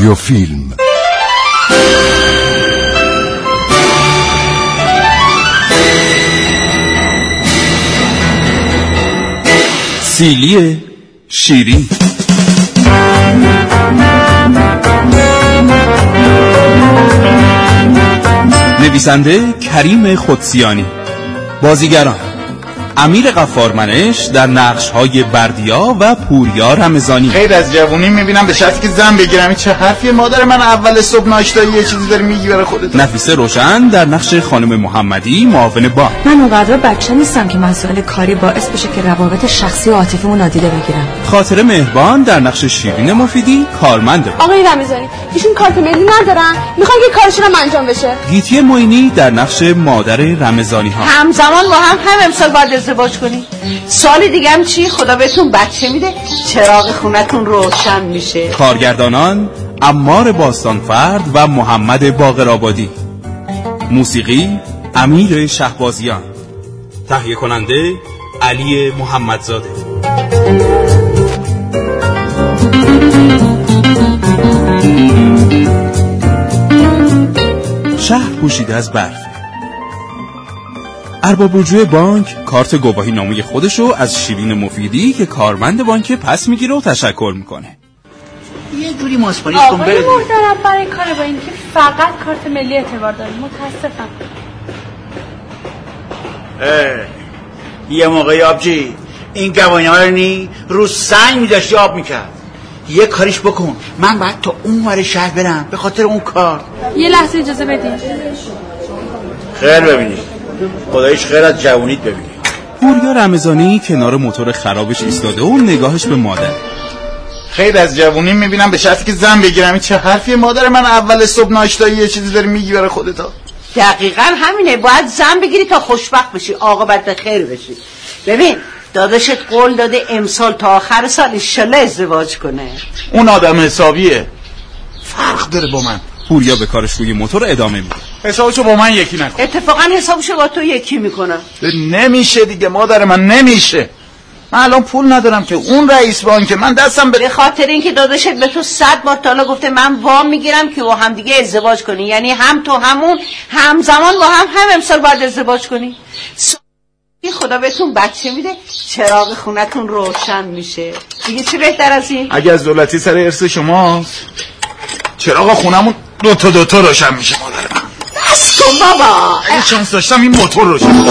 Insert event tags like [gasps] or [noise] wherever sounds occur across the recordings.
رادیو فیلم سیلی شیرین. نویسنده کریم خودسیانی. بازیگران امیر قفارمنش در نقش های بردیا و پوریا رمزانی خیر از جوونی می‌بینم به شرطی که زن بگیرم. این چه حرفیه مادر من اول صبح ناشتایی یه چیزی داری میگی برای خودت؟ نفیسه روشن در نقش خانم محمدی معاون با من اونقدر بچه نیستم که مسائل کاری باعث بشه که روابط شخصی و عاطفیمو نادیده بگیرم. خاطر مهربان در نقش شیرین مفیدی کارمند با آقای رمضانی ایشون کارت ملی ندارن. می‌خوان که کارشون هم انجام بشه؟ گیتی موینی در نقش مادر رمضانی ها همزمان با هم هم امسال باید ازدواج کنی؟ سال دیگه هم چی؟ خدا بهتون بچه میده چراغ خونتون روشن میشه. کارگردانان امار باستانفرد و محمد باقرآبادی. موسیقی امیر شهبازیان. تهیه کننده علی محمدزاده. شهر پوشیده از برف. ارباب رجوع بانک کارت گواهی نامه خودشو از شیرین مفیدی که کارمند بانک پس می‌گیره و تشکر می‌کنه. یه جوری ماسپاریس کن آقای بره محترم برای کار با اینکه فقط کارت ملی اعتبار داریم. متاسفم. یه موقعی آبجی. این گواهینامه رو نی رو سنگ میداشتی آب می‌کرد. یه کاریش بکن. من باید تا اون ور شهر برم به خاطر اون کار یه لحظه اجازه بدین. خیر خدایش خیر از جوونیت ببینی پوریا رمضانی کنار موتور خرابش ایستاده و نگاهش به مادر. خیر از جوونی می‌بینم به شرطی که زن بگیرم. این چه حرفیه مادر من؟ اول صبح ناشتایی یه چیزی داری میگی برای خودت دقیقا همینه. باید زن بگیری تا خوشبخت بشی. عاقبت به خیر بشی. ببین داداشت قول داده امسال تا آخر سال انشالله ازدواج کنه. اون آدم حسابیه. فرق داره با من. پوریا به کارش روی موتور ادامه میده. حسابشو با من یکی نکن. اتفاقا حسابشو با تو یکی می‌کنم. نمیشه دیگه مادر من نمیشه. من الان پول ندارم که. اون رئیس بانک من دستم به به خاطر اینکه داداشت به تو صد بار تالا گفته من وام می‌گیرم که با هم دیگه ازدواج کنی. یعنی هم تو همون همزمان با هم هم امسال باید ازدواج کنی. س- خدا بهتون بچه میده چراغ خونتون روشن میشه. دیگه چی بهتر از این؟ اگه از دولتی سر ارث شماست چراغ خونمون دو تا دو تا روشن میشه مادر. من بس کن بابا. اگه شانس داشتم این موتور روشن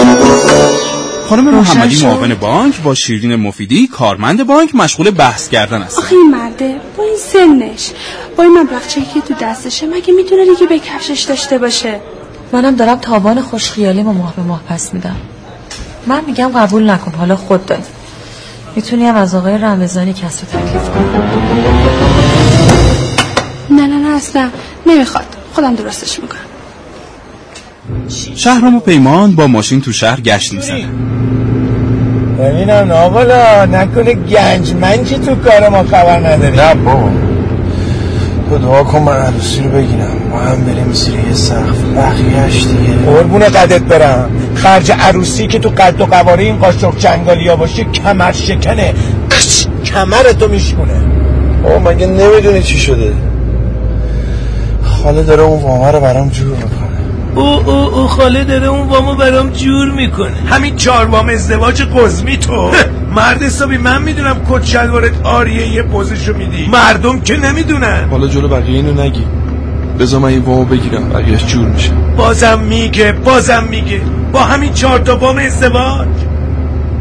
خانم محمدی معاون بانک با شیرین مفیدی کارمند بانک مشغول بحث کردن است. آخه این مرده با این سنش. با این مبلغچه‌ای که تو دستشه مگه می‌تونه دیگه به کفشش داشته باشه؟ منم دارم تاوان خوشخیالیمو ماه به ماه پس میدم. من میگم قبول نکن حالا خود داری. می‌تونی هم از آقای رمضانی کسب تکلیف کنی. نه نه نه اصلا. نمی‌خواد. خودم درستش می‌کنم. شهرام و پیمان با ماشین تو شهر گشت می‌زنن ببینم نابالا نکنه گنج منجی تو کار ما خبر نداری. نه بابا. تو دعا کن من عروسی رو بگیرم. با هم بریم زیر یه سقف. بقیهش دیگه. قربون قدت برم. خرج عروسی که تو قد و قواره این قاشق چنگالیا باشه کمر شکنه. کمرتو میشکونه. بابا مگه نمی‌دونی چی شده؟ خاله داره اون وامه رو برام جور می‌کنه. او او او خاله داره اون وامو برام جور می‌کنه. همین چهار وام ازدواج قزمی تو. [laughs] مرد حسابی من می‌دونم کت شلوارت آریه یه پوزشو میدی. مردم که نمی‌دونن. حالا جلو بقیه اینو نگی. بذار من این وامو بگیرم بقیهش جور میشه. بازم میگه بازم میگه. با همین چهار تا وام ازدواج.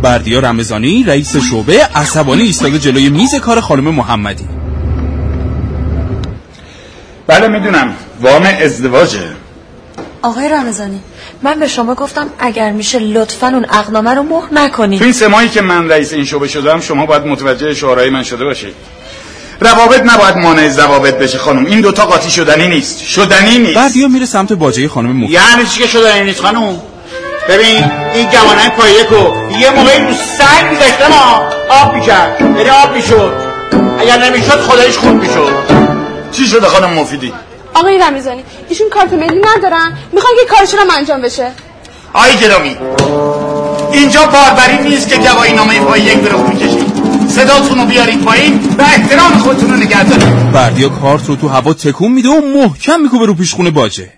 بردیا رمضانی رئیس شعبه عصبانی ایستاده جلوی میز کار خانم محمدی. بله می‌دونم. وام ازدواجه. آقای رمضانی من به شما گفتم اگر میشه لطفا اون اقنامه رو مهر تو نکنید این سه ماهی که من رئیس این شعبه شدم شما باید متوجه شعارهای من شده باشید. روابط نباید مانع ضوابط بشه خانم. این دوتا قاطی شدنی نیست. شدنی نیست. بردیا میره سمت باجه خانم مفیدی یعنی چی که شدنی نیست خانوم ببین این گوانه پایه کو. یه موقعی رو سنگ میذاشته ما آب می‌کرد. یعنی آب می‌شد. اگر نمی‌شد خدایش خوب می‌شد. چی شده خانم مفیدی؟ آقای رمضانی ایشون کارت ملی ندارن. می‌خوان که کارشون هم انجام بشه. آی گرامی اینجا باربری نیست که گواهی نامه پای یک برو می‌کشید صداتون رو بیارید پایین و احترام خودتون رو نگه دارید. بردیا کارت رو تو هوا تکون میده و محکم میکوبه رو پیشخونه باجه.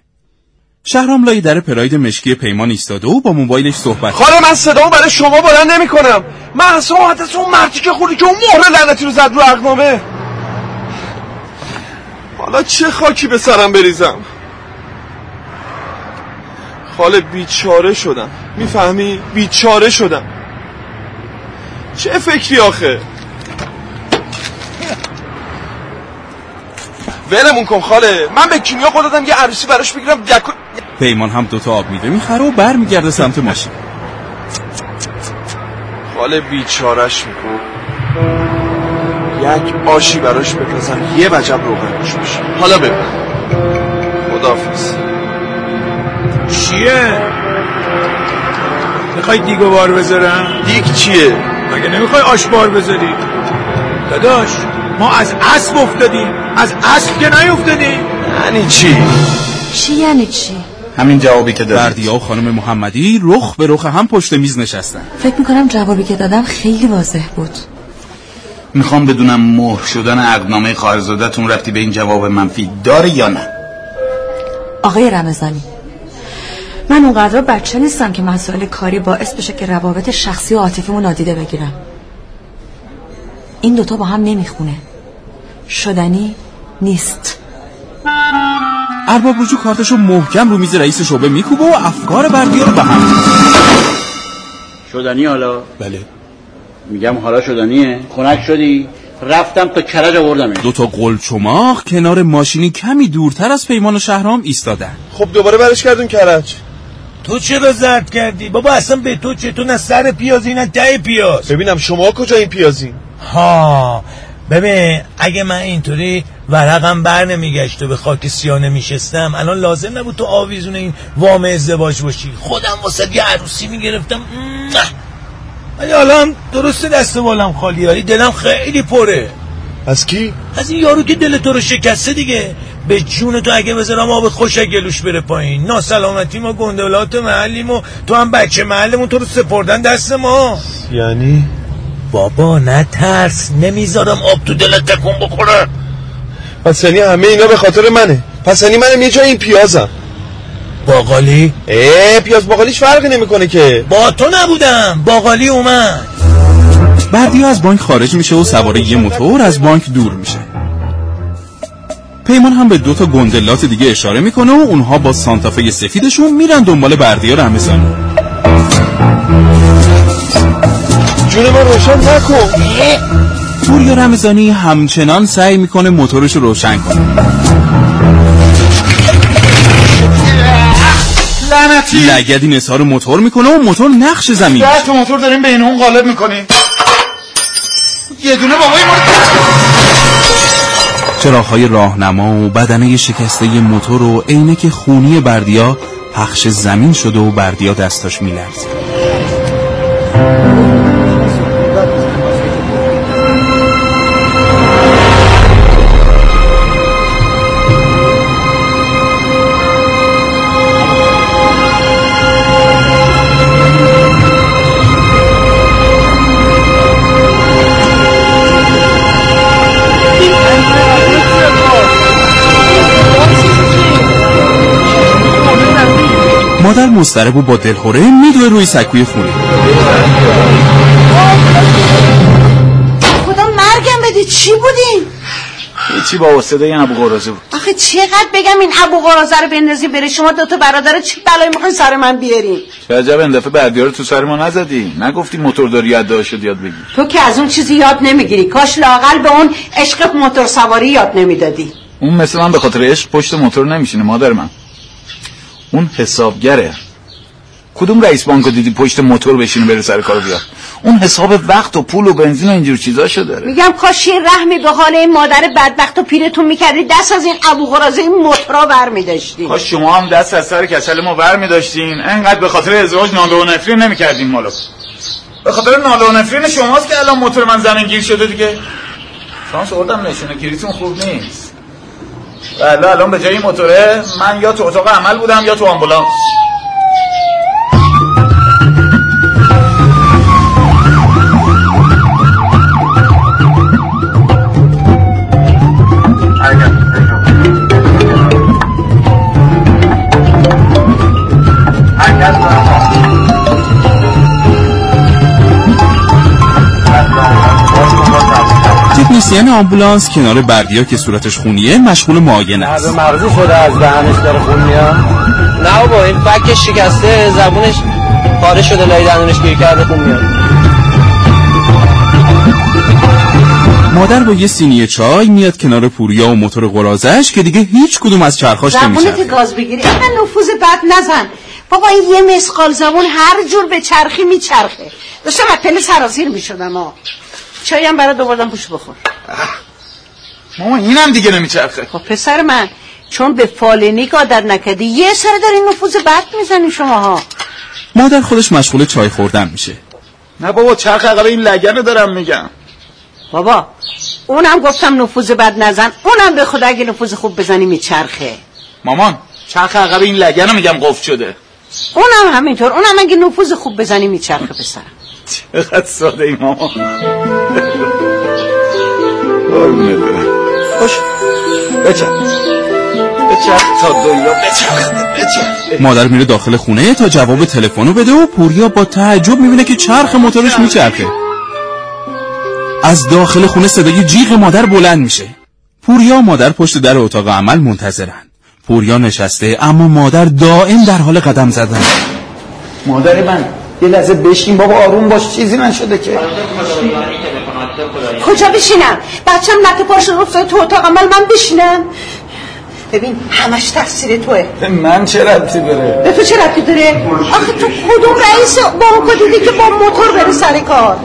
شهرام لای در پراید مشکی پیمان ایستاده و با موبایلش صحبت خاله من صدامو برای شما بلند نمی کنم من اصلا حدث اون مرتی که خوری که اون مهر لعنتی رو زد رو اقنامه حالا چه خاکی به سرم بریزم؟ خاله بیچاره شدم. می‌فهمی؟ بیچاره شدم. چه فکری آخه؟ ولمون کن خاله من به کیمیا خودم یه عروسی براش بگیرم دکو پیمان هم دوتا آب میوه می‌خره و برمیگرده سمت ماشین. خاله بیچارش میکن آشی براش بپزم یه وجب روغنش بشه حالا ببین خدافیز چیه؟ می‌خوای دیگو بار بذارم؟ دیگ چیه؟ مگه نمی‌خوای آش بار بذاری؟ داداش ما از اسب افتادیم از اسب که نیفتادیم یعنی چی؟ چی یعنی چی؟ همین جوابی که دادید بردیا و خانم محمدی رخ به رخ هم پشت میز نشستن فکر می‌کنم جوابی که دادم خیلی واضح بود می‌خوام بدونم مهر شدن عقدنامه خواهرزادتون رفتی به این جواب منفی داره یا نه؟ آقای رمضانی من اونقدر بچه نیستم که مسائل کاری باعث بشه که روابط شخصی و عاطفیمو نادیده بگیرم. این دوتا با هم نمی‌خونه. شدنی نیست. ارباب رجوع کارتشو محکم رو میز رئیس شعبه میکوبه و افکار بردیا رو به هم شدنی حالا؟ بله. میگم حالا شدنیه. خنک شدی. رفتم تا کرج آوردم دو تا قلچماق کنار ماشینی کمی دورتر از پیمان و شهرام ایستادن. خب دوباره برش کردون کرج. تو چرا زرد کردی؟ بابا اصلا به تو چطور نه سر پیازی نه ته پیاز. ببینم شما کجا این پیازین ها ببین اگه من اینطوری ورقم بر نمیگشت و به خاک سیاه نمیشستم الان لازم نبود تو آویزون این وام ازدواج باشی. خودم واسه یه عروسی می‌گرفتم. ولی حالا هم درسته دست بالم خالی ولی دلم خیلی پره. از کی؟ از این یارو که دل تو رو شکسته دیگه. به جون تو اگه بذارم آب خوش گلوش بره پایین. ناسلامتی ما گندلات محلیم و تو هم بچه محلمون تو رو سپردن دست ما. یعنی؟ بابا نه ترس نمی‌ذارم آب تو دلت تکون بخوره. پس یعنی همه اینا به خاطر منه. پس یعنی منم یه جای این پیازم. باقالی؟ اه پیاز باقالیش فرقی نمی‌کنه که. با تو نبودم. باقالی اومد. بردیا از بانک خارج میشه و سوار یه موتور از بانک دور میشه. پیمان هم به دو تا گندلات دیگه اشاره می‌کنه و اونها با سانتافه سفیدشون میرن دنبال بردیا رمضانی جون من روشن نکن. پوریا رمضانی همچنان سعی می‌کنه موتورش رو روشن کنه. لعنتی لگدی نثار موتور می‌کنه و موتور نقش زمین ده تا موتور داریم بین اون قالب می‌کنیم. یه دونه بابای ما چراغهای راهنما و بدنه شکسته موتور و عینک خونی بردیا پخش زمین شده و بردیا دستاش میلرزه مادر مضطرب و با دلخوره میدوه روی سکوی خونه. خدا مرگم بده چی بودین چی با صدای ابو قرازه بود. آخه چقدر بگم این ابو قرازه رو بندازی بره؟ شما دوتا برادر چی بلایی می‌خواین سر من بیارین؟ چه عجب این دفعه رو تو سر ما نزدی. نگفتی موتورداری یاد یاد بگی تو که از اون چیزی یاد نمی‌گیری. کاش لاقل به اون عشق موتور سواری یاد نمی‌دادی. اون مثل من به خاطر عشق پشت موتور نمیشینه مادر من. اون حسابگره. کدوم رئیس بانک دیدی پشت موتور بشینه بره سر کار بیاد؟ اون حساب وقت و پول و بنزین و اینجور چیزاشو داره. میگم کاش یه رحمی به حال این مادر بدبخت و پیرتون می‌کردی دست از این ابو قرازه این موتورا بر میداشتی کاش شما هم دست از سر کچل ما بر میداشتین. انقدر به خاطر ازدواج ناله و نفرین نمی‌کردین مالو به خاطر ناله و نفرین شماست که الان موتور من زمین گیر شده دیگه. شانس آوردم نشونه. گیریتون خوب نیست. بله الان به جای موتوره من یا تو اتاق عمل بودم یا تو آمبولانس. تکنسین آمبولانس کنار بردیا که صورتش خونیه مشغول معاینه است. مغزی شده از دهنش داره خون میاد. نه بابا این فکش شکسته زبونش پاره شده لای دندونش گیر کرده خون میاد. مادر با یه سینی چای میاد کنار پوریا و موتور قرازش که دیگه هیچ کدوم از چرخاش نمیشه زبونت گاز بگیری اینقدر نفوذ بد نزن. بابا این یه مسقال زبون هر جور به چرخی میچرخه. داشتم از پله سرازیر می‌شدم ها چایی هم برای دوباردم پوش بخور. ماما اینم دیگه نمیچرخه. خب پسر من چون به فالنیک عادت نکردی یه سر در این نفوذ بد می‌زنی شما ها مادر خودش مشغول چای خوردن میشه. نه بابا چرخ عقب این لگن رو دارم میگم. بابا اونم گفتم نفوذ بد نزن اونم به خدا اگه نفوذ خوب بزنی میچرخه. مامان چرخ عقب این لگن رو میگم قفل شده. اونم همینطور اونم اگه نفوذ خوب بزنی میچرخه پسرم. چقدر ساده ای مامان. قربونت برم خوش بچه بچه تا دنیا بچه مادر میره داخل خونه تا جواب تلفنو بده و پوریا با تعجب می‌بینه که چرخ موتورش میچرخه. از داخل خونه صدای جیغ مادر بلند میشه. پوریا و مادر پشت در اتاق عمل منتظرن. پوریا نشسته اما مادر دائم در حال قدم زدن. مادر من یه لحظه بشین بابا آروم باش چیزی نشده که. کجا بشینم؟ بچم نک پاش افتاده تو اتاق عمل من بشینم. ببین همش تقصیر توه. به من چه ربطی داره؟ به تو چه ربطی داره؟ آخه تو کدوم رئیس بانکو دیدی که با موتور بره سر کار؟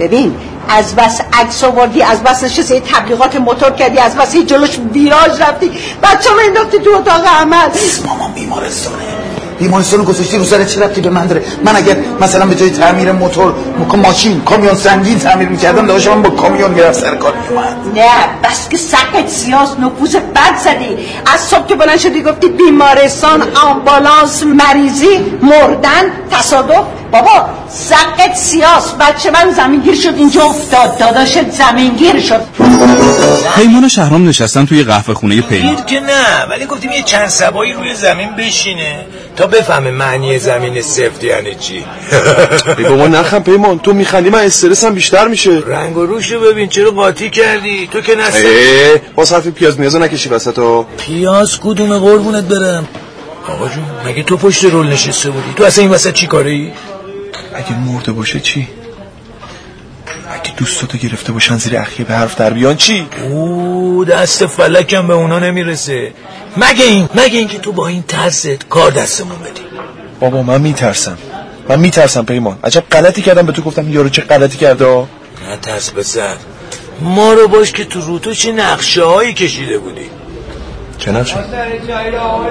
ببین از بس عکس آوردی از بس نشسته تبلیغات موتور کردی از بس جلوش ویراژ رفتی. بچه ما انداختی تو اتاق عمل. مامان بیمارستانه. بیمارستان گذاشتی رو سر چه ربطی به من داره؟ من اگر مثلا به جای تعمیر موتور مک- ماشین کامیون سنگین تعمیر می‌کردم داشتم با کامیون می‌رفت سر کار میومد نه بس که سقت سیاس نفوذ بد زدی. از صبح که بلند شدی گفتی بیمارستان آمبولانس مریضی مردن تصادف. بابا سقت سیاس. بچه من زمینگیر شد اینجا افتاد. داداشت زمینگیر شد. پیمان و شهرام نشستن توی قهوه خونه پیمان. که نه ولی گفتیم یه چند سبایی روی زمین بشینه تا بفهمه معنی زمین سفت یعنی چی. [laughs] ای بابا نخم پیمان تو میخندی من استرسم بیشتر میشه. رنگ و روشو ببین چرا قاطی کردی؟ تو که نست اه باز حرف پیاز میازه نکشی وسط پیاز کدوم قربونت برم؟ آقا جون مگه تو پشت رول نشسته بودی؟ تو اصلا این وسط چی کاری اگه مرده باشه چی؟ اگه دوستاتو گرفته باشن زیر اخیه به حرف در بیان. چی؟ او دست فلکم به اونا نمی‌رسه. مگه این مگه اینکه تو با این ترست کار دستمون بدی؟ بابا من میترسم. من میترسم پیمان. عجب غلطی کردم به تو گفتم. یارو چه غلطی کرده؟ نه ترس بزن. ما رو باش که تو روتو چه نقشه هایی کشیده بودی. چه نقشه؟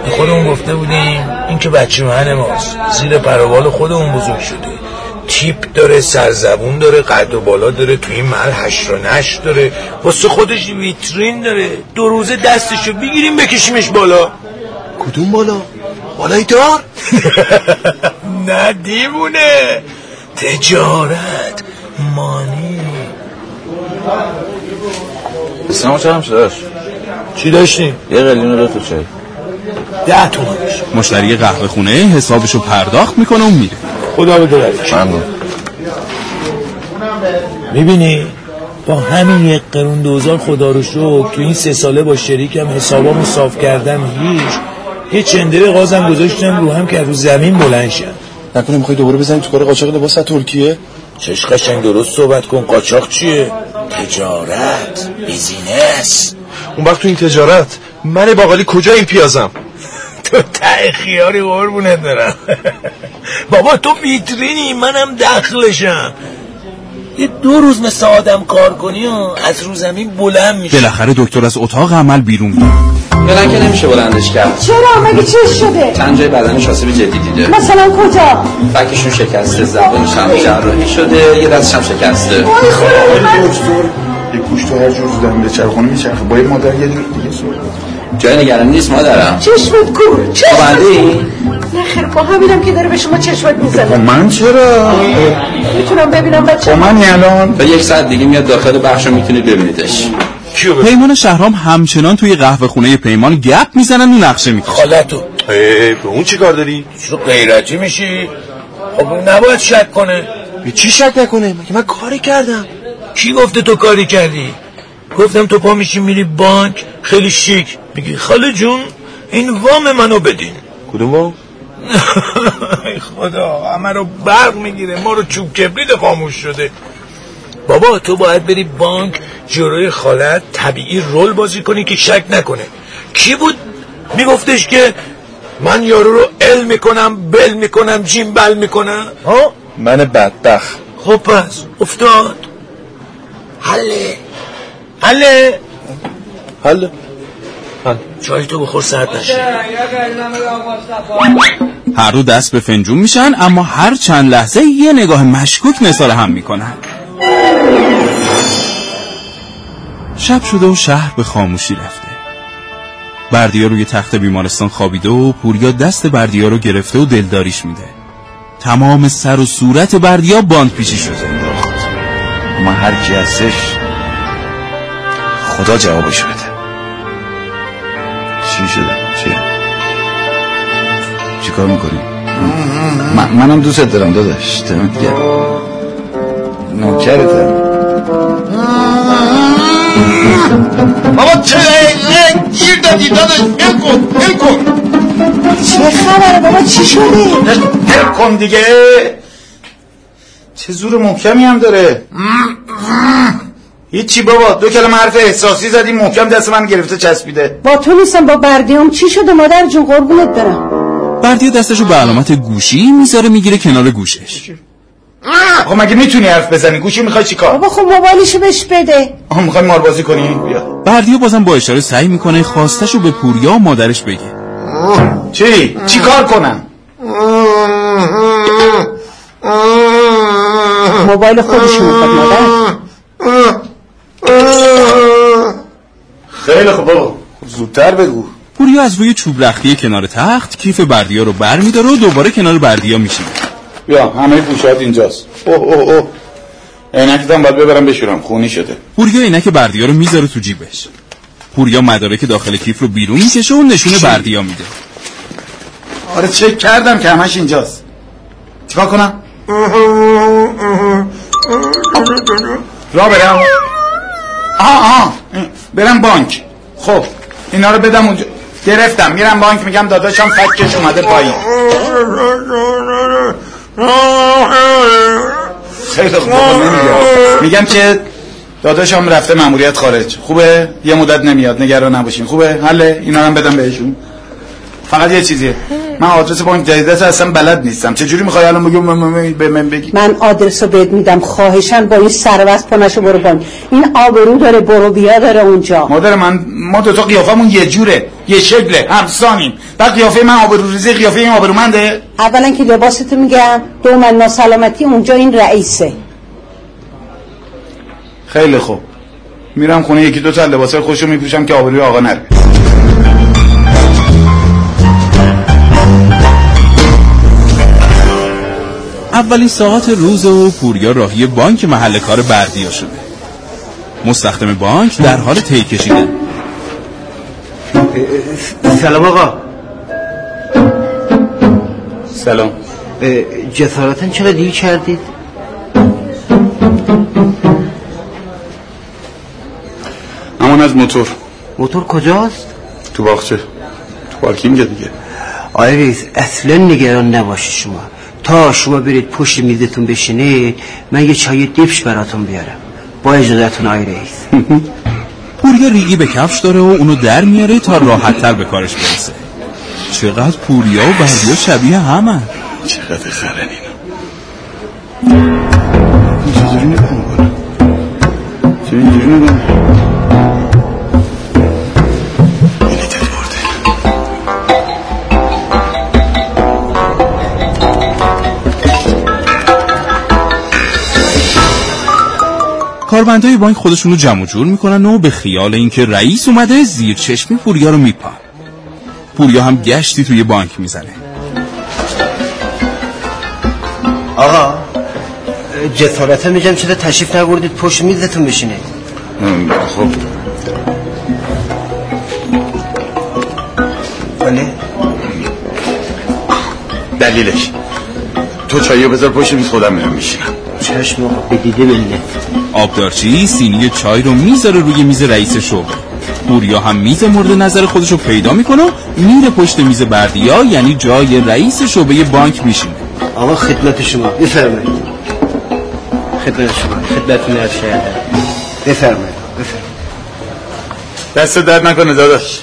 خودمون گفته بودیم این که بچه من ماست. زیر پروال خودمون بزرگ شده. تیپ داره سرزبون داره قد و بالا داره توی این محل هشت و نشت داره. واسه خودش ویترین داره. دو روزه دستشو بگیریم بکشیمش بالا. کدوم بالا؟ بالای دار [laughs] نه دیوونه. تجارت مانی. سلام چرا شداش چی داشتیم؟ یه قلیون رو تو چای ده تومن باشه مشتری قهوه خونه حسابشو پرداخت می‌کنه و میره. خدا به ممنون. می‌بینی؟ با همین یک قرون دوزار خدا رو شکر تو این سه ساله با شریکم حسابامو صاف کردم هیچ یه چندره غازم گذاشتم رو هم که رو زمین بلند شن نکنه می‌خوای دوباره بزنی تو کار قاچاق لباس از ترکیه؟ چش قشنگ درست صحبت کن قاچاق چیه؟ تجارت بیزینس. اون وقت تو این تجارت من باقالی کجا این پیازم؟ تو ته خیاری قربونت برم. بابا تو ویترینی منم دخلشم. یه دو روز مثل آدم کار کنی و از رو زمین بلند میشه بالاخره دکتر از اتاق عمل بیرون میاد فعلا که نمیشه بلندش کرد. چرا؟ مگه چه شده؟ چند جای بدنش آسیب جدی دیده. مثلا کجا؟ فکشون شکسته زبانش هم جراحی شده یه دستش هم شکسته. وای خدا من. دکتر یه گوش تو هر جور زمین به چرخونه میچرخه. با یه مادر یه جور دیگه سر جای نگرانی نیست مادرم. چشمت کور چشمت ای؟ نه خیر با همینم که داره به شما چشمت می‌زنه من چرا؟ می‌تونم ببینم بچه با من الان تا یک ساعت دیگه میاد داخل بخش رو می‌تونید ببینیدش. پیمان و شهرام همچنان توی قهوه خونه پیمان گپ می‌زنن و نقشه می‌کشن خالتو. به اون چی کار داری؟ چرا غیرتی میشی؟ خب اون نباید شک کنه. به چی شک نکنه؟ مگه من کاری کردم؟ کی گفته تو کاری کردی؟ گفتم تو پا میشی میری بانک خیلی شیک. میگی خاله جون این وام منو بدین. کدوم وام؟ [laughs] ای خدا همه رو برق می‌گیره ما رو چوب کبریت خاموش شده. بابا تو باید بری بانک جلوی خالت طبیعی رول بازی کنی که شک نکنه. کی بود؟ میگفتش که من یارو رو ال می‌کنم بل می‌کنم جیم بل می‌کنم. ها؟ من بدبخت. خب پس افتاد. حله. حله. حل چای تو بخور سرد نشه. هر دو دست به فنجون میشن اما هر چند لحظه یه نگاه مشکوک نثار هم می‌کنن. شب شده و شهر به خاموشی رفته. بردیا روی تخت بیمارستان خوابیده و پوریا دست بردیا رو گرفته و دلداریش میده. تمام سر و صورت بردیا باند پیشی شده. ما هر کی هستش خدا جوابشو بده. چی شده چی چی کار می‌کنی من منم دوست دارم داداش. دمت گرم. نوکرتم بابا چه گیر دادی داداش؟ ول کن ول کن. چه خبره بابا؟ چی شده؟ ول کن دیگه. چه زور محکمی هم داره. هیچی بابا دو کلمه حرف احساسی زدی محکم دست من گرفته چسبیده. با تو نیستم با بردیام چی شده مادر جون؟ قربونت برم. بردیا دستشو به علامت گوشی می‌ذاره می‌گیره کنار گوشش. خب مگه می‌تونی حرف بزنی؟ گوشی می‌خوای چیکار بابا خب موبایلشو بهش بده. آها می‌خوای ماربازی کنی؟ بیا. بردیا بازم با اشاره سعی می‌کنه خواستشو به پوریا و مادرش بگه. چی؟ چی کار کنم؟ موبایل خودشون می‌خواد مادر. خیلی خوب بابا زودتر بگو. پوریا از روی چوب رختی کنار تخت کیف بردیا رو بر میداره و دوباره کنار بردیا میشینه بیا همه گوشات اینجاست. اوه اوه اوه. عینکتم باید ببرم بشورم خونی شده. پوریا عینک بردیا رو می‌ذاره تو جیبش. پوریا مدارک داخل کیف رو بیرون می‌کشه و نشون بردیا میده. آره چک کردم که همش اینجاست. چیکار کنم؟ را برم. آها آها برم بانک. خب اینا رو بدم اونجا. گرفتم. میرم بانک میگم داداشم فکش اومده پایین. خیلی خوب میگم که داداشم رفته ماموریت خارج. خوبه؟ یه مدت نمیاد. نگران نباشین. خوبه؟ حله؟ اینا هم بدم بهشون. فقط یه چیزیه. من آدرس بانک جدیدت اصلا بلد نیستم. چجوری می‌خوای الان بگم به من بگی؟ من آدرس رو بهت میدم. خواهشن با این سروست پانشو برو بانک این آبرو داره برو بیا داره اونجا. مادر من ما دو تا قیافمون یه جوره یه شکله همسانیم. بعد قیافه من آبرو ریزه قیافه این آبرومنده اولا که لباستو میگم دو من ناسلامتی اونجا این رئیسه. خیلی خوب. میرم خونه یکی دو تا لباسای خوشو میپوشم که آبروی آقا نره. اولین ساعت روز و پوریا راهی بانک محل کار بردیا شده. مستخدم بانک در حال تی کشیدن. سلام آقا. سلام. جسارتا چرا دیر کردید؟ امان از موتور. موتور کجاست؟ تو باغچه. تو پارکینگ دیگه. آقای رئیس اصلا نگران نباشید شما. تا شما برید پشت میزتون بشینید من یه چای دیپش براتون بیارم. با اجازهتون آقای رئیس. پوریا ریگی به کفش داره و اونو در میاره تا راحت تر به کارش برسه. چقدر پوریا و بردیا شبیه همن. چقدر خرن کارمندای بانک خودشونو جمع و جور می‌کنن و به خیال اینکه رئیس اومده زیر چشمی پوریا رو میپا پوریا هم گشتی توی بانک می‌زنه. آقا جسارتا میگم چرا تشریف نبردید؟ پشت میزتون بشینید خب. بله. دلیلش. تو چاییو بذار پشت میز خودم میرم میشینم چشم به دیده ملت آبدارچی سینی چای رو می‌ذاره روی میز رئیس شعبه پوریا هم میز مورد نظر خودش رو پیدا می‌کنه و میره پشت میز بردیا یعنی جای رئیس شعبه بانک میشینه. آقا خدمت شما. بفرمایید. خدمت شما. خدمتتون عرض شده بفرمایید. بفرمایید دست درد نکنه داداش.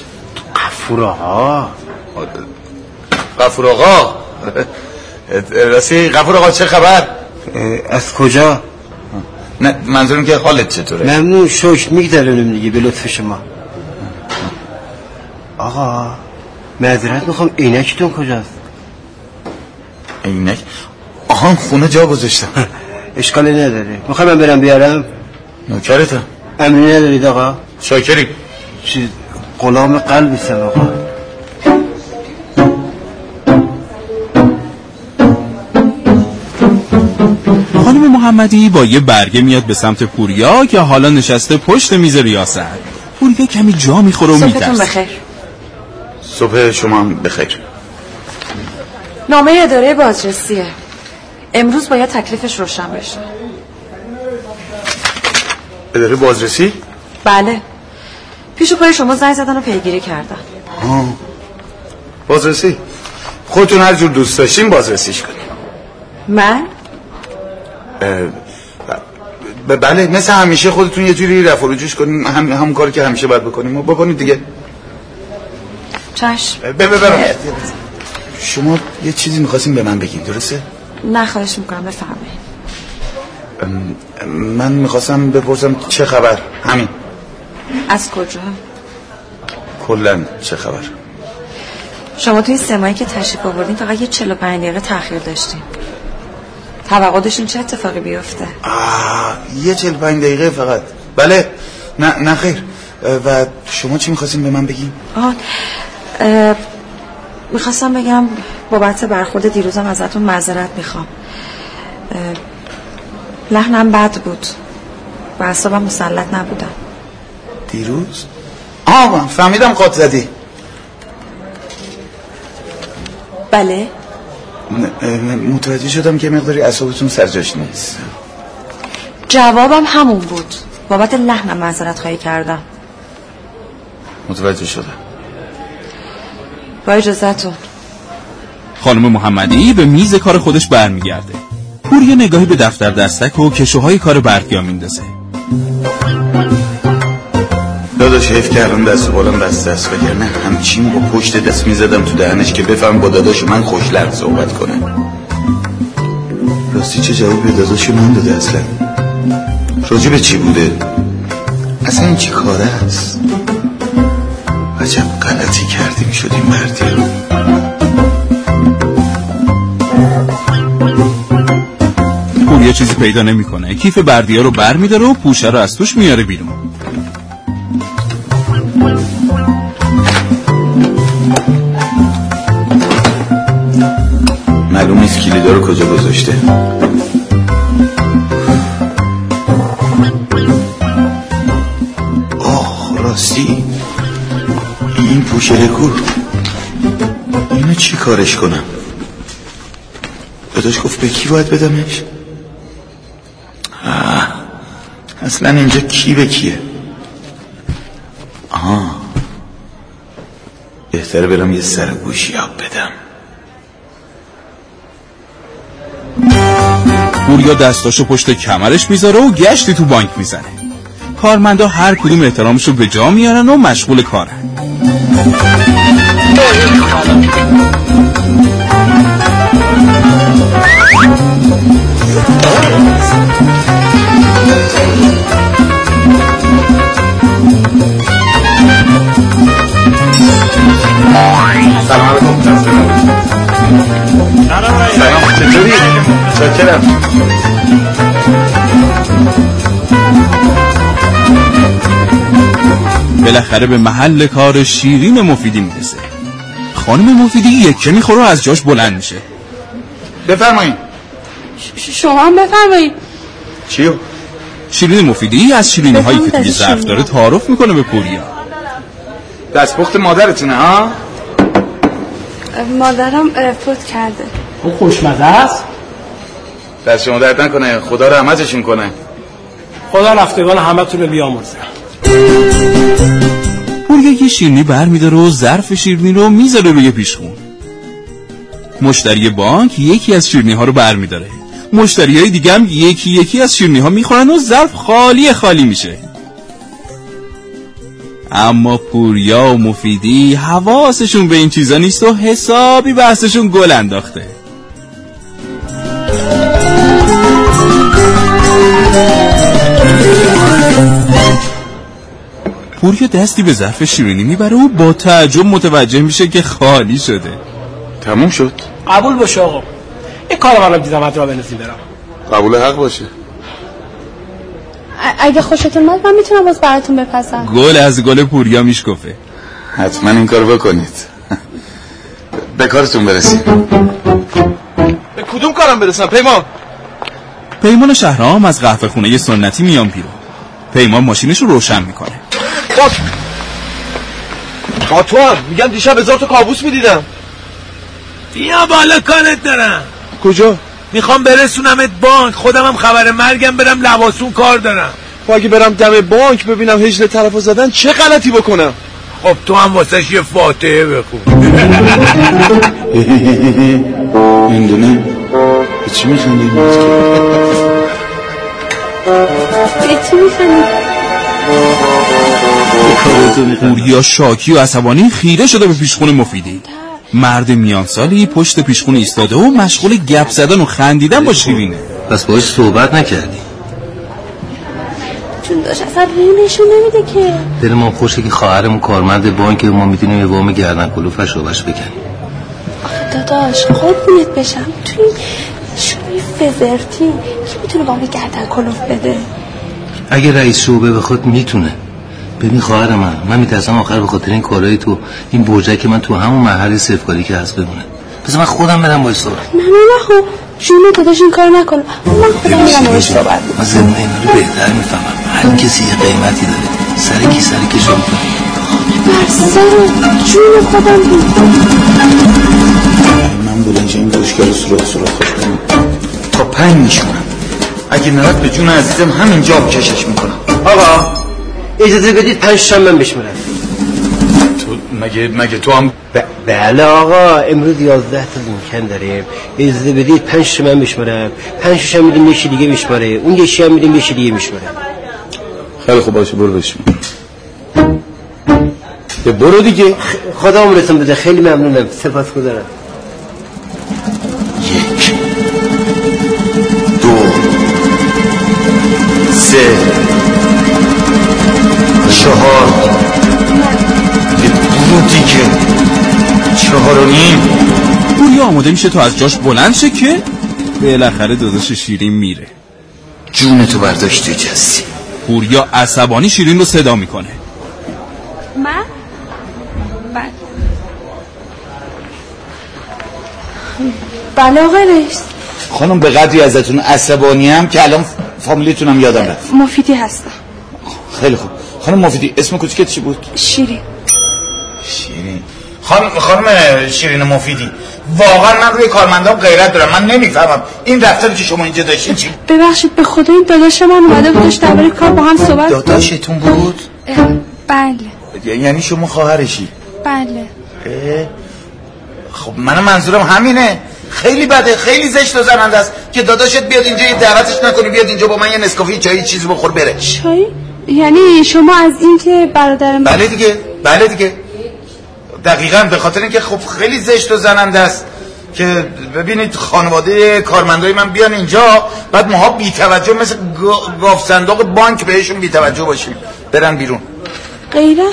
غفور آقا غفور آقا [laughs] راستی غفور آقا چه خبر؟ از کجا؟ نه منظورم که حالت چطوره؟ ممنون شکر. میگذرونیم دیگه به لطف شما. آقا معذرت می‌خوام. عینکتون کجاست؟ عینک؟ آهان خونه جا گذاشتم [laughs] اشکالی نداره. می‌خوام من برم بیارم؟ نوکرتم. امنی ندارید آقا؟ شاکری. چیز غلام قلبی آقا خانم محمدی با یه برگه میاد به سمت پوریا که حالا نشسته پشت میز ریاست. پوریا کمی جا می‌خوره و صبحتون میترسه. بخیر. صبح شما هم بخیر. نامه اداره بازرسیه. امروز باید تکلیفش روشن بشه. اداره بازرسی؟ بله. پیش و پای شما زنگ زدن و پیگیری کردن. آه. بازرسی؟ خودتون هر جور دوست داشتین بازرسیش کنین. من؟ بله مثل همیشه خودتون یه جوری رفع و کنین هم همون کاری که همیشه باید بکنیم. و بکنید دیگه. چشم. ب- ب- ببخشید. شما یه چیزی می‌خواستیم به من بگین درسته؟ نه خواهش می‌کنم ام، من می‌خواستم بپرسم چه خبر؟ همین. از کجا؟ کلا چه خبر؟ شما توی سه ماهی که تشریف آوردین فقط یه 45 دقیقه تاخیر داشتین. توقع داشتین چه اتفاقی بیفته؟ آه یه چل پنج دقیقه فقط. بله. نه نه خیر. و شما چی می‌خواستیم به من بگین؟ آه اه، می‌خواستم بگم بابت برخورد دیروزم ازتون معذرت می‌خوام. لحنم بد بود و اصابم مسلط نبودم. دیروز؟ آه من فهمیدم قاط زدی. بله. متوجه شدم که مقداری اعصابتون سرجاش نیست. جوابم همون بود. بابت لحنم معذرت خواهی کردم. متوجه شدم. با اجازتون خانم محمدی به میز کار خودش برمیگرده. پوریا نگاهی به دفتر دستک و کشوهای کار بردیا میندازه. داداش حیف کردم دست و بالم بسته است. وگرنه همچین با پشت دست می‌زدم تو دهنش که بفهم با داداش من خوش لحن صحبت کنه. راستی چه جوابی به داداش من داده اصلا. راجع به چی بوده؟ اصلا این چی کاره است؟ عجب غلطی کردیم شدیم مردی رو. پوریا چیزی پیدا نمی‌کنه. کیف بردیا رو برمیداره و پوشه رو از توش میاره بیرون. نیست کلیدا رو کجا گذاشته؟ آه راستی. این پوشه کو اینو چی کارش کنم؟ داداش گفت به کی باید بدمش؟ آه. اصلا اینجا کی به کیه؟ آها بهتره برم یه سر گوشی آب پوریا دستاشو پشت کمرش می‌ذاره و گشتی تو بانک می‌زنه. کارمندا هر کدوم احترامشو به جا میارن و مشغول کارن. سلام علیکم. سلام. چطوری؟ چاکرم بالاخره به محل کار شیرین مفیدی می‌رسه. خانم مفیدی یکه می‌خوره و از جاش بلند میشه. بفرمایید شما هم بفرمایید چیو؟ شیرین مفیدی از شیرینی هایی که توی ظرف داره. تعارف می‌کنه به پوریا دستپخت مادرتونه ها؟ مادرم اه، فوت کرده. اون خوشمزه است؟ دست شما درد نکنه. خدا رحمتشون کنه. خدا رفتگان همتون رو بیامرزه. پوریا یه شیرنی بر میداره و ظرف شیرنی رو می‌ذاره روی پیشخون. مشتری بانک یکی از شیرنی ها رو بر میداره مشتری های دیگه هم یکی یکی از شیرنی ها می‌خورن و ظرف خالی خالی میشه. اما پوریا و مفیدی حواسشون به این چیزا نیست و حسابی بحثشون گل انداخته. پوریا دستی به ظرف شیرینی می‌بره و با تعجب متوجه میشه که خالی شده. تموم شد. قبول باشه آقا. یه کار منم دیدم را بنزین برم. قبول حق باشه. اگه خوشتون اومد من می‌تونم باز براتون بپسم گل از گل پوریا میشکفه. حتما این کار بکنید. به کارتون برسیم. به کدوم کارم برسم پیمان؟ پیمان شهرام از قهوه خونه سنتی میان بیرون. پیمان ماشینش رو روشن می‌کنه. باز با تو هم. میگم دیشب هزار تا کابوس می‌دیدم. بیا بالا کارت دارم. کجا؟ می‌خوام برسونمت بانک. خودم هم خبر مرگم برم لباسون کار دارم. خب اگه برم دم بانک ببینم هجل طرف زدن چه غلطی بکنم؟ خب تو هم واسه یه فاتحه بخون. این دونه به چی میخندی؟ به چی میخندی؟ پوریا شاکی و عصبانی خیره شده به پیشخون مفیدی. مرد میان سالی پشت پیشخون ایستاده و مشغول گپ زدن و خندیدن با شیرینه. پس باش صحبت نکردی. چون داشت اصلا نشون نمیده که. دل ما خوشه که خواهرمون کارمند بانک ما می‌تونیم یه وام گردن کلوفش رو بش بکنیم. داداش قربونت بشم. توی شوی فزرتی کی می‌تونه وام گردن کلوف بده؟ اگه رئیس شعبه بخواد می‌تونه. ببین خواهر من من میترسم آخر به خاطر این کارهای تو این برجه که من تو همون محل سفکاری که هست بمونه. پس من خودم برم باید صحبت. نه نه نه خب. جون داداش این کار نکن. من خودم میرم باید صحبت. من زمین اینا رو بهتر می‌فهمم. هر کسی یه قیمتی داره. سر کی سر کی شما بر سر جون خودم بود من بود اینجا این بوشگر سراخ سراخ خودم تا پنج میشونم. اگه نرد به جون عزیزم همینجا کشش می‌کنم. آقا. اجازه بدید پنج شم من بشمرم تو مگه مگه تو هم ب- بله آقا امروز یازده تا ممکن داریم. اجازه بدید پنج شم من بشمرم پنج شم میدیم یکی دیگه میشمره اون یکی هم میدیم یکی دیگه میشمره خیلی خوب باشه برو بشم یه برو دیگه. خدا عمرتون بده خیلی ممنونم. سپاس گذارم. یک دو سه. چهار. یه برو دیگه. چهار و نیم. پوریا آماده میشه تو از جاش بلند شه که بالاخره داداش شیرین میره. جون تو برداشتی جستی پوریا عصبانی شیرین رو صدا می‌کنه. من؟ بله. بله آقای رئیس. خانم به قدری ازتون عصبانی هم که الان فامیلیتونم یادم رفت. مفیدی هستم. خیلی خوب. خانم مفیدی اسم کوچکت چی بود؟ شیرین. شیرین. خانم خانم شیرین مفیدی واقعا من روی کارمندان غیرت دارم من نمی‌فهمم. این رفتاری که شما اینجا داشتین چی؟ ببخشید به خدا این داداش من اومده بود داشت درباره کار با هم صحبت داداشتون بود؟ بله. یعنی شما خواهرشی؟ بله. خب من منظورم همینه. خیلی بده خیلی زشت و زننده است که داداشت بیاد اینجا یه دعوتش نکنی بیاد اینجا با من یه نسکافه چای چیزی بخور بره. چای یعنی شما از این که برادر من بله دیگه بله دیگه. دقیقا به خاطر اینکه خب خیلی زشت و زننده است که ببینید خانواده کارمندای من بیان اینجا بعد ماها بی توجه مثل گا- گاف صندوق بانک بهشون بی توجه باشیم برن بیرون. غیرت؟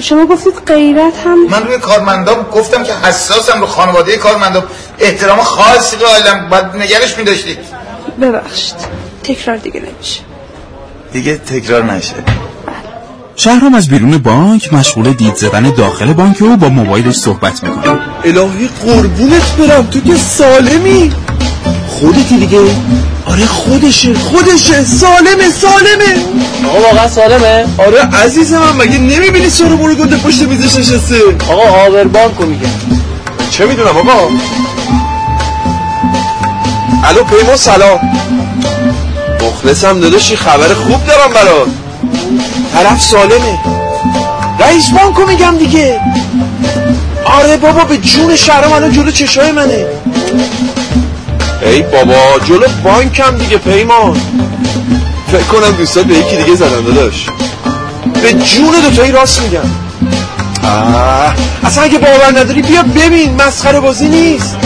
شما گفتید غیرت هم من روی کارمندان گفتم که حساسم رو خانواده کارمندان احترام خاصی قائلم. بعد نگرش میداشتید. ببخشید. تکرار دیگه نمیشه. دیگه تکرار نشه. شهرام از بیرون بانک مشغول دید زدن داخل بانک و با موبایلش صحبت می‌کنه. الهی قربونت برم تو که سالمی. خودتی دیگه؟ آره خودشه خودشه. سالمه سالمه. آقا واقعا سالمه؟ آره عزیزم هم مگه نمی‌بینی چرا برو گنده پشت میزش نشسته؟ آقا آور بانکو میگه چه می‌دونم آقا؟ الو پیمان سلام. مخلصم داداشی خبر خوب دارم برات. طرف سالمه. رئیس بانکو میگم دیگه. آره بابا به جون شهرم الان جلو چشای منه. ای بابا جلو بانکم دیگه پیمان. فکر کنم دوستات به یکی دیگه زدن داداش. به جون دوتایی راست میگم. آه. اصلا اگه باور نداری بیا ببین مسخره بازی نیست.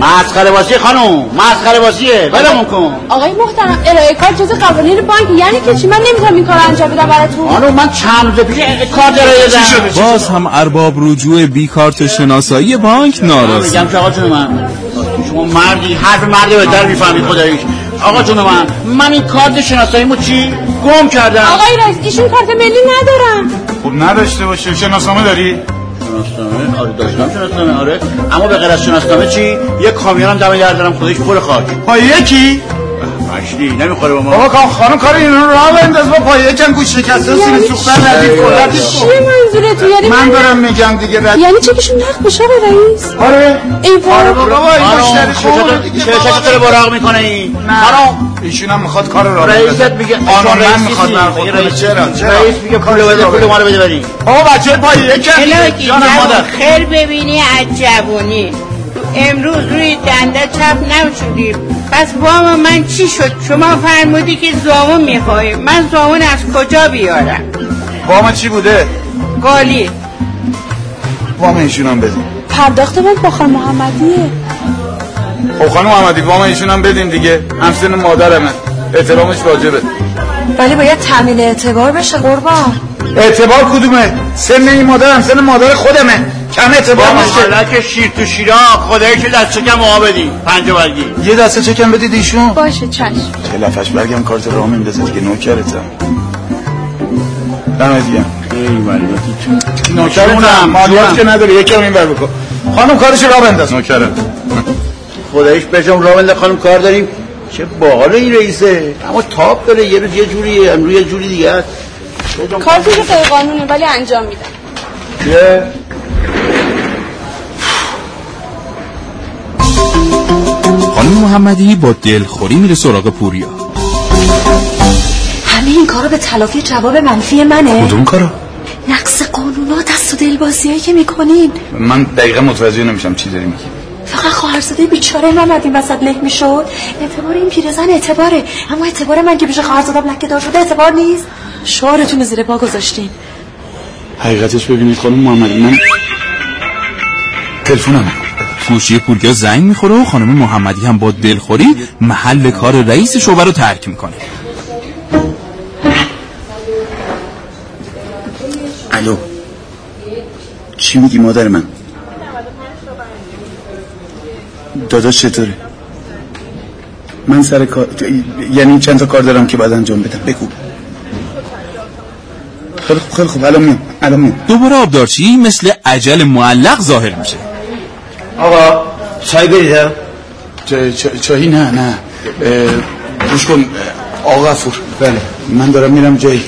مسخره بازی خانم مسخره بازیه ولمون کن. آقای محترم ارائه کار جز قوانین بانک یعنی که چی؟ من نمی‌تونم این کار انجام بدم براتون. خانم من چند روز پیش کارت ارائه دادم باز هم ارباب رجوع بی کارت شناسایی بانک ناراضی میگم که آقا جون من شما مردی حرف مردی بهتر می‌فهمید خداییش. آقا جون من من این کارت شناساییمو چی؟ گم کردم. آقای رئیس ایشون کارت ملی ندارم خب نداشته باشه شناسنامه داری؟ شناسنامه؟ آره داشتم شناسنامه آره. اما به غیر از شناسنامه چی؟ یه کامیون هم دم در دارم خودش پر خاک. پای یکی؟ مشتی نمی‌خوره با ما. بابا کام خانم کار این رو راه بنداز با پای یکم گوش شکسته سینه یعنی سوختن چی؟ ردیف کلتش چی منظورتون؟ یعنی من دارم میگم دیگه رد یعنی چکشون نقد بشه آقای رئیس؟ آره. ای آره بابا این خانم مشتری خوبه دیگه چه چطور براغ می‌کنه این؟ خانم ایشون هم می‌خواد کار راه رئیست بندازه. میگه قانون رئیس من می‌خواد رئیس- چرا؟ چرا؟ رئیس میگه پول بده پول ما رو بده بریم. بابا بچه پای یکم جانم مادر. خیر ببینی از جوونی امروز روی دنده چپ نشدیم پس وام من چی شد؟ شما فرمودی که زامون می‌خوای من زامون از کجا بیارم؟ وام چی بوده؟ قالی. وام ایشون هم بدیم. پرداخت من با خان محمدیه. خب خانم محمدی وام ایشون هم بدیم دیگه. همسن مادرمه. احترامش واجبه. ولی باید تامین اعتبار بشه قربان. اعتبار کدومه؟ سن این مادر سن مادر خودمه. کم اعتبار حالا که شیر تو شیرا خدایی که دست چکم ما بدیم پنجه برگی. یه دسته چکم بدید ایشون باشه چشم. تلفش برگم کارت راه میندازه دیگه. نوکرتم. دمت گرم. نوکرتم مالیات که نداره یکم این بر بکن. خانم کارش راه بنداز. نوکرم خدایش بجام را بنده. خانم کار داریم. چه باحال این رئیسه. اما تاپ داره. یه روز یه جوریه. امروز یه جوری دیگه است. کارتون که غیر قانونه ولی انجام میدم. چیه؟ خانم محمدی با دلخوری میره سراغ پوریا. همه این کارا به تلافی جواب منفی منه. کدوم کارا؟ نقص قانونات دست و دلبازیایی که می‌کنین. من دقیقا متوجه نمیشم چی داری میگی. فقط خواهرزاده بیچاره محمد این وسط له می‌شد. اعتبار این پیرزن اعتباره. اما اعتبار من که پیش خواهرزادم لکه دار شده اعتبار نیست. شعارتون زیر پا گذاشتین. حقیقتش ببینید خانم محمدی من تلفنم. گوشی پوریا زنگ می‌خوره و خانم محمدی هم با دلخوری محل کار رئیس شعبه رو ترک می‌کنه. الو. چی میگی مادر من؟ داداش چطوره؟ من سر کار یعنی چند تا کار دارم که بعد انجام بدم. بگو. خیلی خوب خیلی خوب. الان میام. الان میام. دوباره آبدارچی مثل عجل معلق ظاهر میشه. آقا چای بریدم چایی نه نه. اه، گوش کن. آقا غفور بله. من دارم میرم جایی.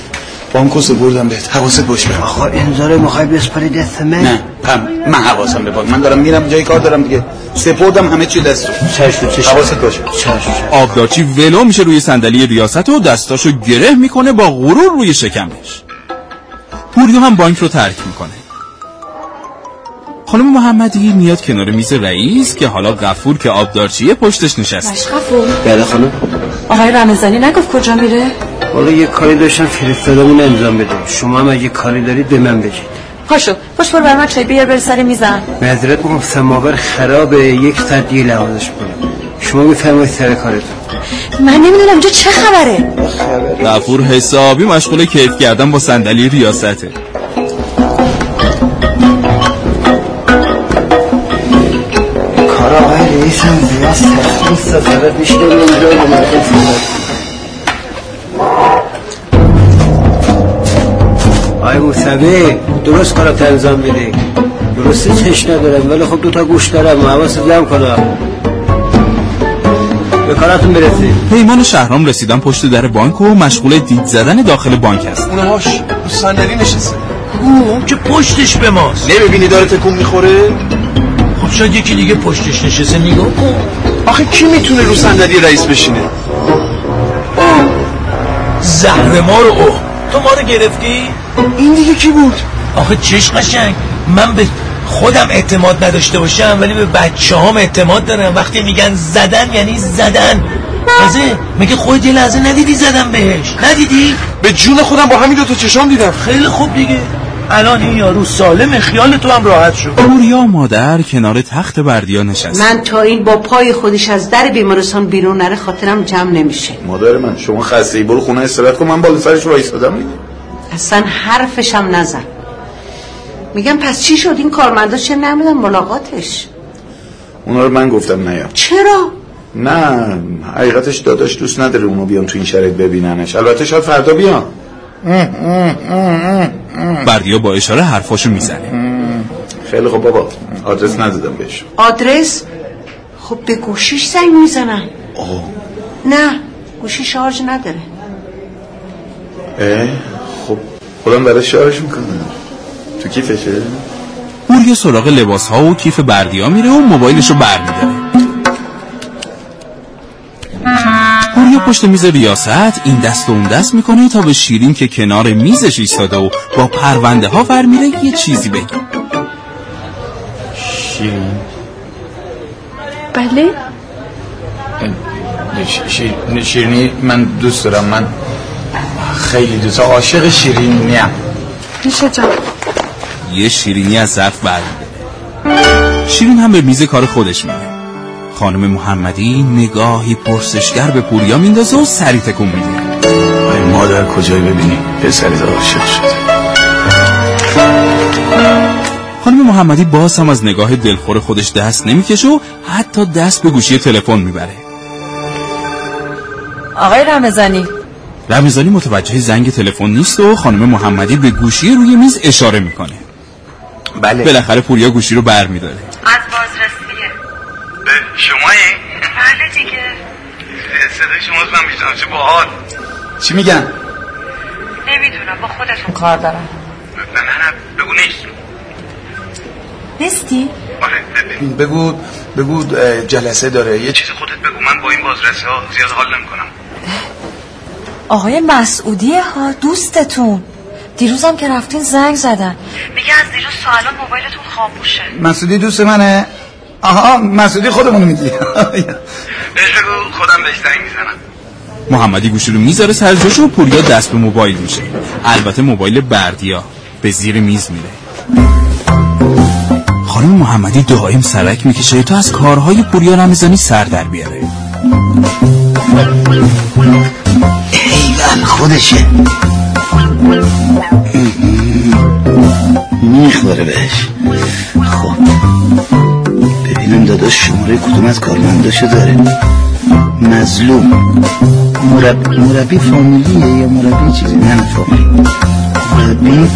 بانکو سپردم بهت. حواست باشه آقا انذار می‌خوای بسپاری دست من؟ نه هم من حواسم به بانک من دارم میرم جایی کار دارم دیگه. سپردم همه چی دستو چشم چشم. حواست باشه آبدارچی ولو میشه روی صندلی ریاست و دستاشو گره می‌کنه با غرور روی شکمش. پوریا هم بانک رو ترک می‌کنه. خانم محمدی میاد کنار میز رئیس که حالا غفور که آبدارچیه پشتش نشسته. مشقفو بله خانم. آقای رمزانی نگفت کجا میره؟ حالا یه کاری داشتم فرستادمون انجام بده. شما هم اگه کاری دارید به من بگید. پاشو پاش برو بر من چای بیار بر سر میزم. معذرت می‌خوام سماور خرابه یک ساعت دیگه لحاظش کنم شما میفرمایید سر کارتون. من نمی‌دونم اینجا چه خبره. غفور حسابی مشغول کیف کردن با صندلی ریاسته. زیاد سخت نیست طرف میشه اینجا به مرکز آقای موسوی درست کارات انجام میده درسته چش ندارم ولی خب دوتا گوش دارم. حواست جمع کنم. به کاراتون برسید پیمان شهرام رسیدن پشت در بانک و مشغول دید زدن داخل بانک است. اونهاش صندلی نشسته. اون که پشتش به ماست. نمی‌بینی داره تکون می‌خوره؟ خب شاید یکی دیگه پشتش نشسته نگاه کن آخه کی می‌تونه رو صندلی رئیس بشینه زهر ما رو اوه تو ما رو گرفتی؟ این دیگه کی بود؟ آخه چش قشنگ من به خودم اعتماد نداشته باشم ولی به بچه هم اعتماد دارم وقتی میگن زدن یعنی زدن تازه میگه خودت یه لحظه ندیدی زدم بهش ندیدی؟ به جون خودم با همین دو تا چشام دیدم خیلی خوب دیگه الان این یارو سالم خیال تو هم راحت شد. پوریا مادر کنار تخت بردیا نشست. من تا این با پای خودش از در بیمارستان بیرون نره خاطرم جمع نمیشه. مادر من شما خسته ای برو خونه استراحت کن من بالا سرش وایسادم. دیگه اصلا حرفشم نزن. میگم پس چی شد؟ این کارمندا چه نمیدن ملاقاتش. اونا رو من گفتم نیا چرا؟ نه حقیقتش داداش دوست نداره اونو بیان تو این شرایط ببیننش. البته شاید فردا بیان. بردیا با اشاره حرفاشو می‌زنه. خیلی خب بابا. آدرس ندادم بهش. آدرس؟ خب به گوشیش زنگ می‌زنن. نه گوشی شارژ نداره. اه خب خودم برای شارش می‌کنم. تو کیفشه؟ پوریا سراغ لباس ها و کیف بردیا میره و موبایلشو برمیداره. پشت میز ریاست این دست و اون دست می‌کنه تا به شیرین که کنار میزش ایستاده و با پرونده ها میره یه چیزی بگه. شیرین؟ بله. شیر... شیرینی من دوست دارم. من خیلی دوست عاشق شیرینیم میشه جان. یه شیرینی از ظرف برمیداره. شیرین هم به میز کار خودش میره. خانم محمدی نگاهی پرسشگر به پوریا میندازه و سری تکون میده. ای مادر کجایی ببینی؟ پسری عاشق شده. خانم محمدی باز هم از نگاه دلخور خودش دست نمی‌کشه و حتی دست به گوشی تلفن می‌بره. آقای رمزانی رمزانی متوجه زنگ تلفن نیست و خانم محمدی به گوشی روی میز اشاره می‌کنه. بله. بالاخره پوریا گوشی رو بر میداره از بازرسیه شمایی؟ بله دیگه. صدای شما من میشنم چه باحال. چی میگن؟ نمی‌دونم. با خودتون کار دارم. نه نه نه. بگو نیست. نیستی؟ آره بگو بگو جلسه داره. یه چیز خودت بگو. من با این بازرسی ها زیاد حال نمی‌کنم. آقای مسعودی ها دوستتون. دیروزم که رفتین زنگ زدن. میگه از دیروز تا الان موبایلتون خاموشه. مسعودی دوست منه؟ آها مسعودی خودمون میگی بهش بگو خودم بهش زنگ می‌زنم. محمدی گوشی رو می‌ذاره سر جاش و پوریا دست به موبایل میشه. البته موبایل بردیا به زیر میز میره. خانم محمدی دائم سرک می‌کشه تا از کارهای پوریا رمزانی سر در بیاره. ایول خودشه. می‌خوره بهش. خب. ببینم داداش شماره کدوم از کارمنداشو داره؟ مظلوم. مربی, مربی فامیلیه یا مربی چیزی؟ نه فامیلی. مربی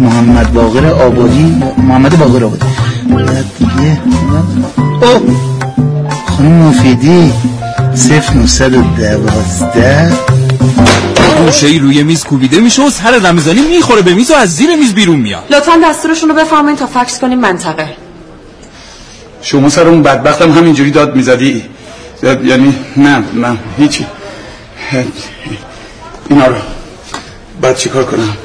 محمد باقر آبادی محمد باقر آبادی. بعد دیگه اوه خانم مفیدی صفر نوصد و دوازده. گوشه ای روی میز کوبیده میشه و سر رمزانی می‌خوره به میز و از زیر میز بیرون میاد. لطفا دستورشون رو بفرمایید تا فکس کنیم منطقه. شما سر اون بدبختم همینجوری داد می‌زدی. یعنی نه من هیچی. اینا رو بعد چیکار کنم؟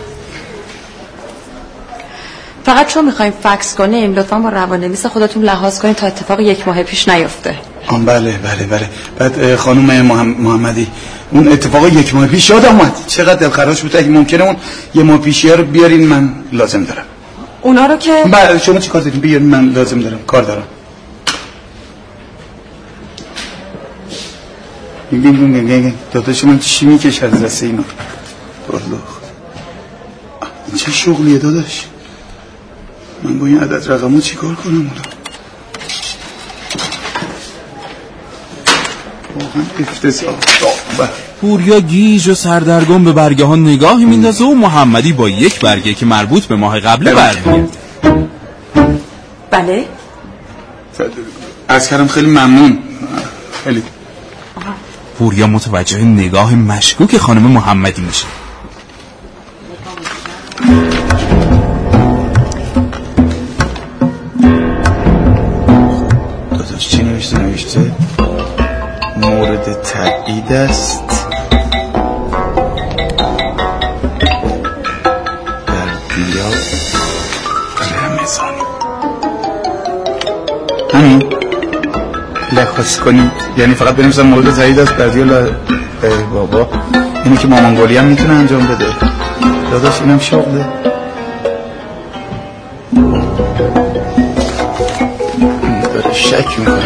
فقط چون می‌خوایم فکس کنیم لطفا با رواننویس خودتون لحاظ کنید تا اتفاق یک ماه پیش نیفته. آن بله بله بله. بعد خانم محمدی اون اتفاق یک ماه پیش یاد آمد چقدر دلخراش بود؟ اگه ممکنه اون یه ماه پیشی رو بیارین من لازم دارم. اونا رو که بله شما چی کار دارین؟ بیارین من لازم دارم. کار دارم. داداش من چی می‌کشه از دست اینا؟ این چه شغلیه داداش؟ من با این عدد رقمو چی کار کنم؟ اونا واقعا افتضاح. پوریا گیج و سردرگم به برگه ها نگاهی میندازه و محمدی با یک برگه که مربوط به ماه قبل برمیاد بله. از کردم خیلی ممنون. خیلی. پوریا متوجه نگاه مشکوک خانم محمدی میشه؟ داداش چی نوشته؟ نوشته مورد تایید است. لخاص کنیم. یعنی فقط بنویسم مورد تایید ل... ای بابا. اینه که مامان گلی هم می‌تونه انجام بده. داداش اینم شغله. شک می‌کنه.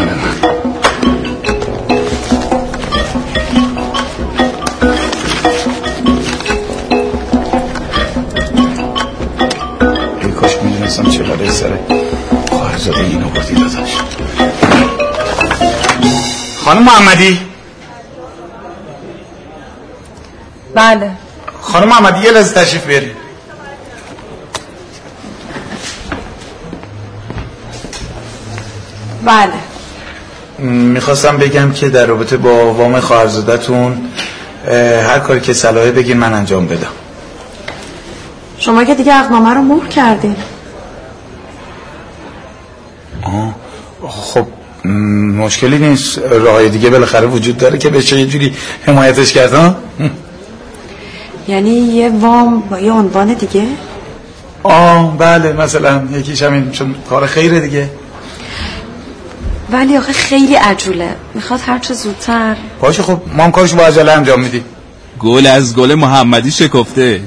خانم محمدی؟ بله. خانم محمدی یه لحظه تشریف بیاری بله. می‌خواستم بگم که در رابطه با وام خواهرزادتون هر کاری که صلاحه بگین من انجام بدم. شما که دیگه اقنامه رو مهر کردین آه. خب م، مشکلی نیست. راه دیگه بالاخره وجود داره که بشه یه جوری حمایتش کرد ها؟ یعنی یه وام با یه عنوان دیگه؟ آه بله مثلا یکیش همین چون کار خیره دیگه. ولی آخه خیلی عجوله. می‌خواد هرچه زودتر. باشه خب ما هم کارشو با عجله انجام میدیم گل از گل محمدی شکفته.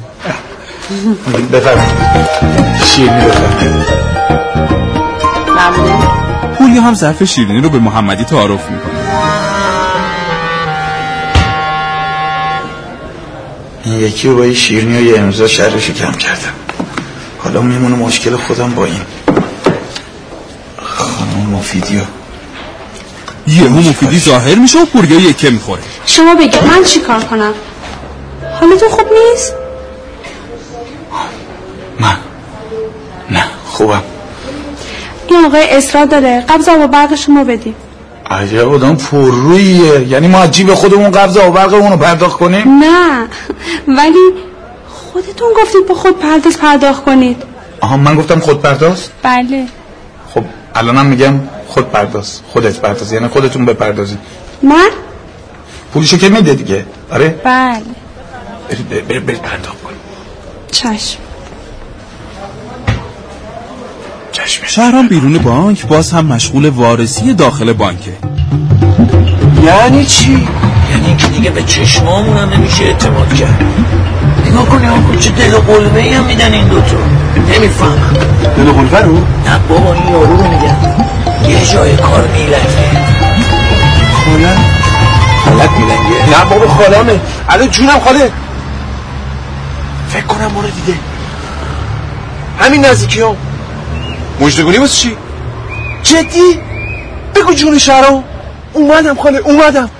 بفرمایید. شیرینی بفرمایید. هم ظرف شیرینی رو به محمدی تعارف می‌کنه این یکی رو با یه شیرینی و یه امضا شرش کم کردم. حالا میمونه مشکل خودم با این خانم مفیدیو. یه مفیدی ظاهر میشه و پوریا یکه می‌خوره. شما بگید من چی کار کنم؟ حالتون خوب نیست؟ من. نه خوبم. آقای اصرار داره. قبض آب و برق شما بدیم عجب آدم پررویه. یعنی ما از جیب خودمون قبض آب و برقمون رو پرداخت کنیم؟ نه. ولی خودتون گفتید با خود پرداز پرداخت کنید. آها من گفتم خود پرداز؟ بله. خب الانم میگم خود پرداز. خودت پرداز یعنی خودتون بپردازید. من؟ پولشو که میده دیگه؟ آره؟ بله. برید, برید پرداخت کنید. چشم چشم شهرام بیرون بانک باز هم مشغول وارسی داخل بانکه. یعنی چی؟ یعنی که دیگه به چشمامون هم نمیشه اعتماد کرد. نگاه کنی آقا چه دل و قلبه هم میدن این دوتا. نمی‌فهمم. دل و قلبه رو؟ نه بابا این یارو رو میگن. یه جای کار میلنگه. خاله؟ حالت میلنگه. نه بابا خالمه. الان جونم خاله. فکر کنم ما رو دیده همین نزدیکی هم مجدگونی واسه چی؟ جدی؟ بگو جون شهرام اومدم خاله اومدم.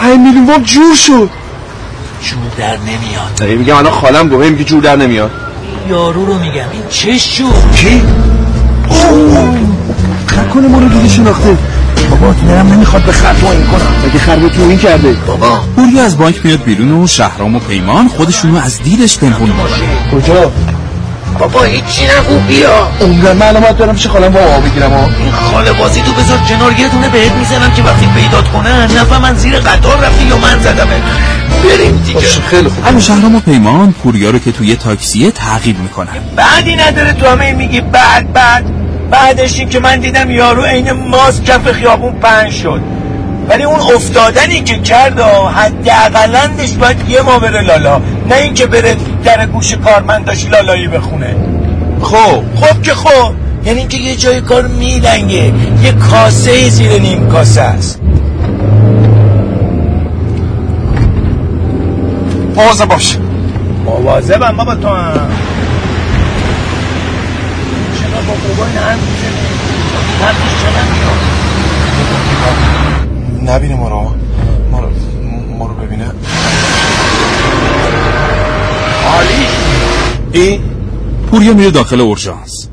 های میلیون وام جور شد. جور در نمیاد. داری میگم الان خالم گوه میگه جور در نمیاد. یارو رو میگم این چش جور کی؟ نکنه ما رو دیگه شناخته. بابا دلم نمی‌خواد به خر توهین کنم. مگه خر به توهین کرده؟ بابا. پوریا از بانک میاد بیرون و شهرام و پیمان خودشونو از دیدش پنهون می‌کنن کجا؟ بابا هیچی نگو بیا. عمرن من الان برم پیش خالم با آب بگیرم ها این خاله بازی تو بذار کنار یه دونه بهت می‌زنم که وقتی پیدات کنن نفهمن زیر قطار رفتی یا من زدمه بریم دیگه. خیلی خوب. و پیمان پوریا رو که توی تاکسیه تعقیب می‌کنن. بعدی نداره تو همه میگی بعد بعد. بعدش این که من دیدم یارو عین ماز کف خیابون پنج شد. ولی اون افتادنی که کرد حداقلندش باید یه ما بره لالا. نه اینکه بره در گوش کارمنداش لالایی بخونه. خب. خب که خب. یعنی اینکه یه جای کار میلنگه. یه کاسه زیر نیم کاسه است. مواظب باش. مواظبم بابا تو هم. چرا با موبایل هم می‌زنی؟ میاد نبینه ما رو ما رو ما رو ببینه. عالی. ای پوریا میره داخل اورژانس.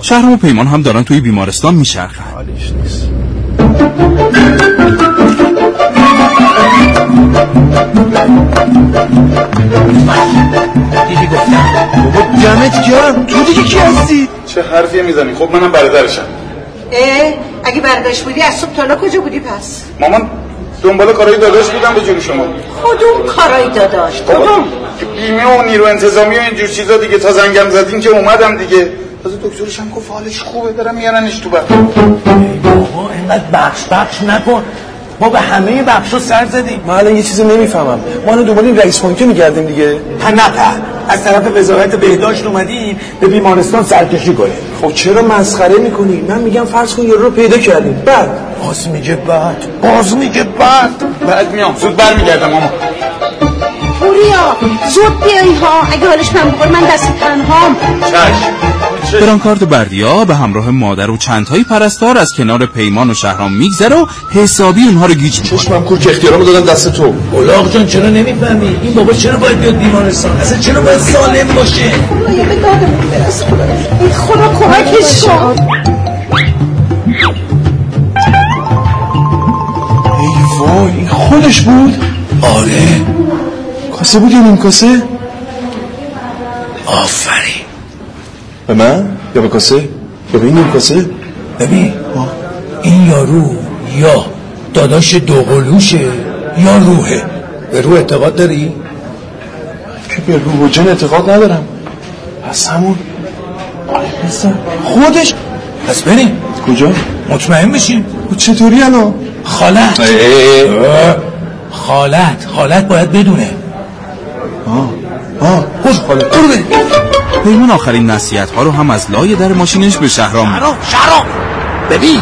شهرام و پیمان هم دارن توی بیمارستان میچرخن. حالیش نیست. دیدی گفتم؟ بابا دمت گرم. تو دیگه کی هستی؟ چه حرفی می‌زنی؟ خب منم برادرشم. اه؟ اگه برگشت بودی از صبح تالا کجا بودی؟ پس. مامان دنبال کارهای داداش بودم به جون شما. کدوم کارایی داداش؟ کدوم؟ بیمه و نیرو انتظامی و اینجور چیزا دیگه. تا زنگم زدین که اومدم دیگه. تازه دکترش هم گفت حالش خوبه دارم میارنش تو بر. بابا اینقدر بخش بخش نکن. ما به همه بخشا سر زدیم. من الان یه چیزی نمی‌فهمم. ما الان دنبال این رئیس بانک میگردیم دیگه. نه نه از طرف وزارت بهداشت اومدیم به بیمارستان سرکشی کنیم. خب چرا مسخره می‌کنی؟ من میگم فرض کن یه رو پیدا کردیم. بعد. باز میگه بعد. باز میگه بعد. بعد میام. زود برمیگردم ماما. پوریا زود بیایی ها اگه حالش من بخور من دست تنهام. برانکارد بردیا به همراه مادر و چندتایی پرستار از کنار پیمان و شهرام میگذره و حسابی اونها رو گیج می‌کنه. چشمم کور که اختیارمو دادم دست تو. اولاغ جان چرا نمی‌فهمی؟ این بابا چرا باید بیاد بیمارستان؟ اصلا چرا باید سالم باشه؟ خدایا به دادمون برس ای خدا کمکش کن. ای وای این خودش بود؟ آره. کاسه بود یا نیم کاسه؟ آفرین. به من یا به کاسه؟ یا به این کاسه؟ ببین این یارو یا داداش دوقلوشه یا روحه. به روح اعتقاد داری؟ که به روح و جن اعتقاد ندارم. پس همون خودش. پس بریم. کجا؟ مطمئن بشیم و چطوری الان؟ خالت. خالت. خالت باید بدونه. آه. آه خوش بریم. پیمان آخرین نصیحت ها رو هم از لای در ماشینش به شهرام. شهرام شهرام. ببین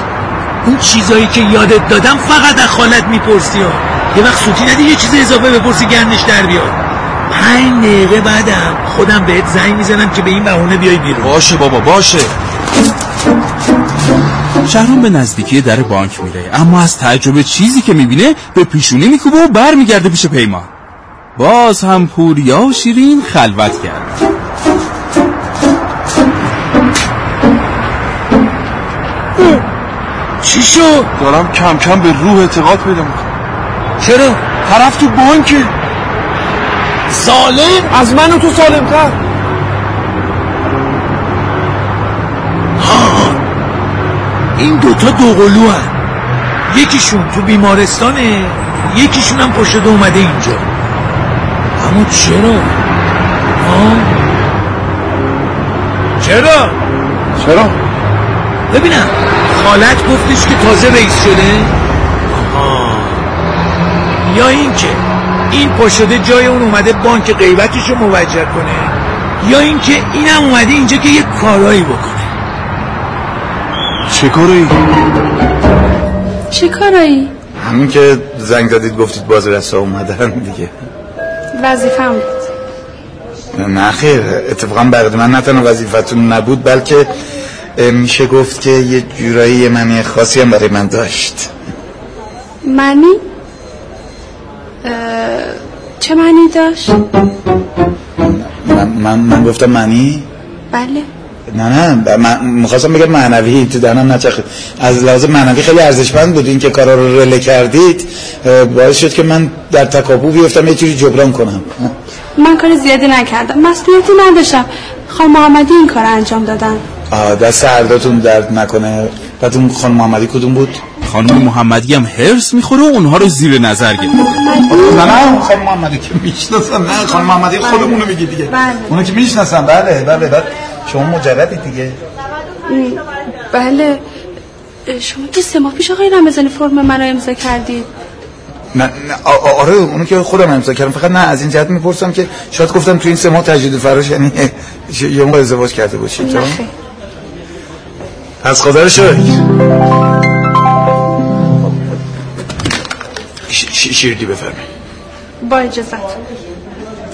اون چیزایی که یادت دادم فقط از خالت می‌پرسی ها. یه وقت سوتی ندی یه چیز اضافه بپرسی گندش در بیاد. پنج دقیقه بعدم خودم بهت زنگ می‌زنم که به این بهونه بیای بیرون. باشه بابا باشه. شهرام به نزدیکی در بانک میره اما از تعجب چیزی که می‌بینه به پیشونی میکوبه و برمیگرده پیش پیمان. باز هم پوریا و شیرین خلوت کرد چی شد؟ دارم کم کم به روح اعتقاد پیدا می‌کنم چرا؟ طرف تو بانکه سالم؟ از من و تو سالم تر [gasps] این دوتا دوقلو هن. یکیشون تو بیمارستانه یکیشون هم پشت اومده اینجا اما چرا؟ ها؟ چرا؟ چرا؟ ببینم خالت گفتش که تازه رئیس شده آها یا اینکه این پاشده جای اون اومده بانک غیبتش رو موجه کنه یا اینکه اینم اومده اینجا که یه کارایی بکنه چه کاری؟ چه کارایی؟ همین که زنگ زدید گفتید باز رسا اومدن دیگه وظیفم بود. نه خیر. اتفاقا بقید من نه تنها وظیفتون نبود بلکه میشه گفت که یه جورایی یه معنی خاصی هم برای من داشت. معنی؟ اه، چه معنی داشت؟ من, من, من گفتم معنی؟ بله. نه نه من می‌خواستم بگم معنوی تو دهنم نچخید از لحاظ معنوی خیلی ارزشمند بود این که کارا رو رله کردید باعث شد که من در تکاپو بیفتم یه جوری جبران کنم. من کار زیادی نکردم مسئولیتی نداشتم. خانم محمدی این کار انجام دادن. آه، دست هرداتون درد نکنه. بعد اون خانم محمدی کدوم بود؟ خانم محمدی هم هرس می‌خوره و اونها رو زیر نظر گرفته. نه نه خانم محمدی که می‌شناسم نه خانم محمدی خودمونو میگی دیگه. بله. اونو که می‌شناسم بله بله بعد شما مجردی دیگه. بله. شما که سه ماه پیش آقای رمضانی فرم منو امضا کردید. نه, نه آره اونو که خودم امضا کردم. فقط نه از این جهت می‌پرسم که شاید گفتم تو این سه ماه تجدید فراش یعنی [laughs] یه موقع ازدواج کرده باشید نه. پس خدا رو شکر. شیردی بفرمایید. با اجازت.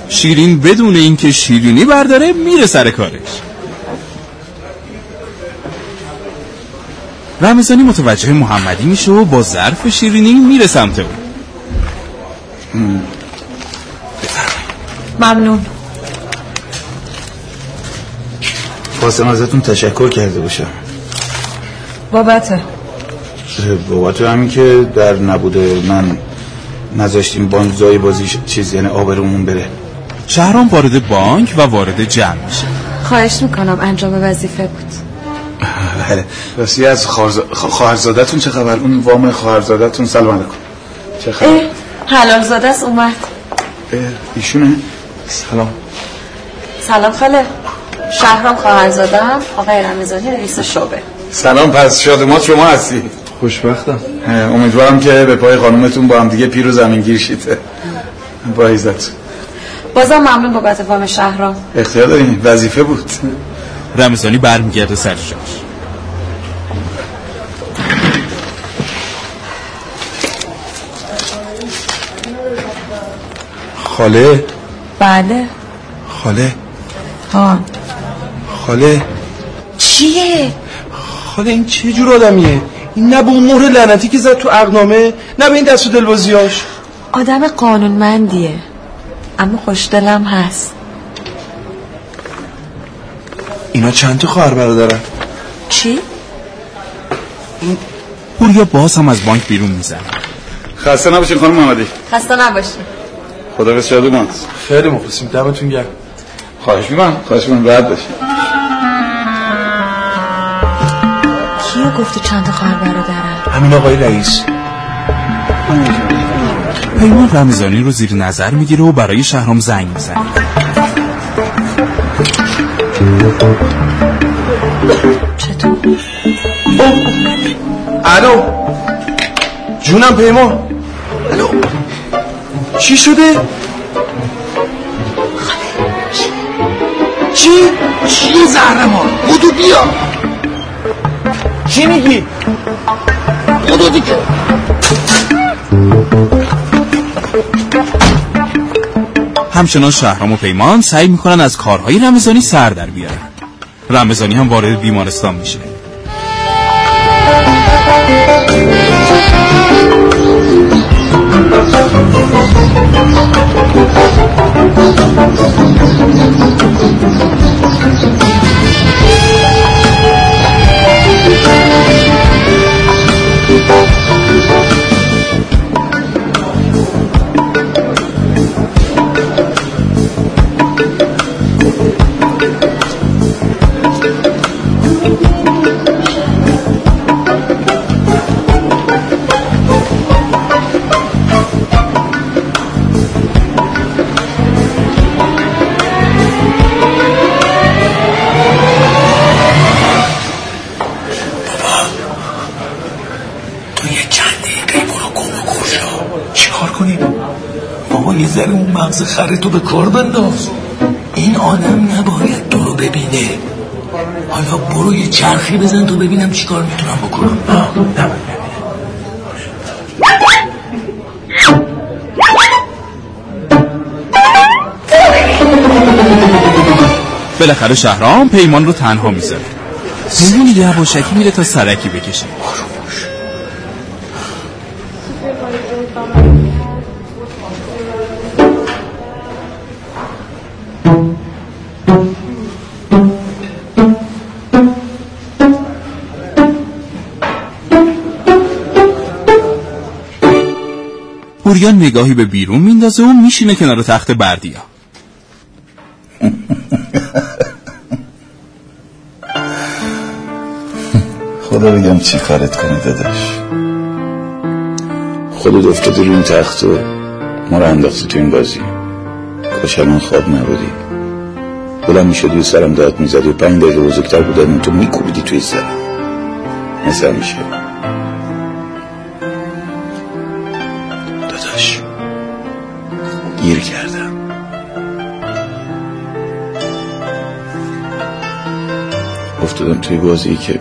شیرین بدون اینکه شیرینی برداره میره سر کارش. رمضانی متوجه محمدی میشه و با ظرف شیرینی میره سمت اون. ممنون. خواستم ازتون تشکر کرده باشم. بابته بابت همین که در نبوده من نذاشتیم بانزای بازی چیز یعنی آبرومون بره. شهرام وارد بانک و وارد جمع میشه. خواهش می‌کنم انجام وظیفه بود. بله. راستی از خواهرزادتون چه خبر؟ اون وام خواهرزادتون سلام علیکم. چه خبر؟ اه، حلال زاده است اومد. اه، ایشونه؟ سلام. سلام خاله. شهرام خواهر زادم آقای رمزانی رئیس شعبه. سلام پس شادمات شما هستی. خوشبختم. امیدوارم که به پای خانومتون با هم دیگه پیر و زمینگیر شید با عزت. بازم ممنون بابت وام شهرام. اختیار دارین وظیفه بود. رمزانی برمیگرده سر جاش. خاله؟ بله. خاله. ها خاله. چیه؟ خاله این چه جور آدمیه؟ این نه به اون مهر لعنتی که زد تو عقنامه نه به این دست و دلبازیاش. آدم قانونمندیه. اما خوشدلم هست. اینا چند تا خواهر برادرن؟ چی؟ پوریا باز هم از بانک بیرون می‌زنه. خسته نباشین خانم محمدی. خسته نباشی خدا به شادومات خیلی مخلصیم. دمتون گرم. خواهش می‌کنم. خواهش می‌کنم. راحت باشین. کیو گفتی چند تا خواهر برادرن؟ همین آقای رئیس. پیمان رمزانی رو زیر نظر می‌گیره و برای شهرام زنگ می‌زنه. چطور؟ الو. جونم پیمان. الو. چی شده؟ چی؟ چی زهرمان؟ بودو بیا چی میگی؟ بودو دیگه همچنان شهرام و پیمان سعی می‌کنن از کارهای رمزانی سر در بیارن رمزانی هم وارد بیمارستان میشه اون مغز خره تو به کار بنداز. این آدم نباید تو رو ببینه. حالا برو یه چرخی بزن تو ببینم چیکار می‌تونم بکنم. بالاخره شهرام پیمان رو تنها می‌ذاره. پیمان یواشکی میره تا سرکی بکشه. نگاهی به بیرون میندازه و میشینه کنار تخت بردیا. خدا بگم چی کارت کنی داداش. خودت افتادی روی این تخت و ما رو انداختی تو این بازی. کاش الان خواب نبودی. بلند می‌شدی و سرم داد می‌زدی و پنج دقیقه بزرگتر بودن تو میکوبیدی توی سرم. مثل میشه افتادم توی بازی که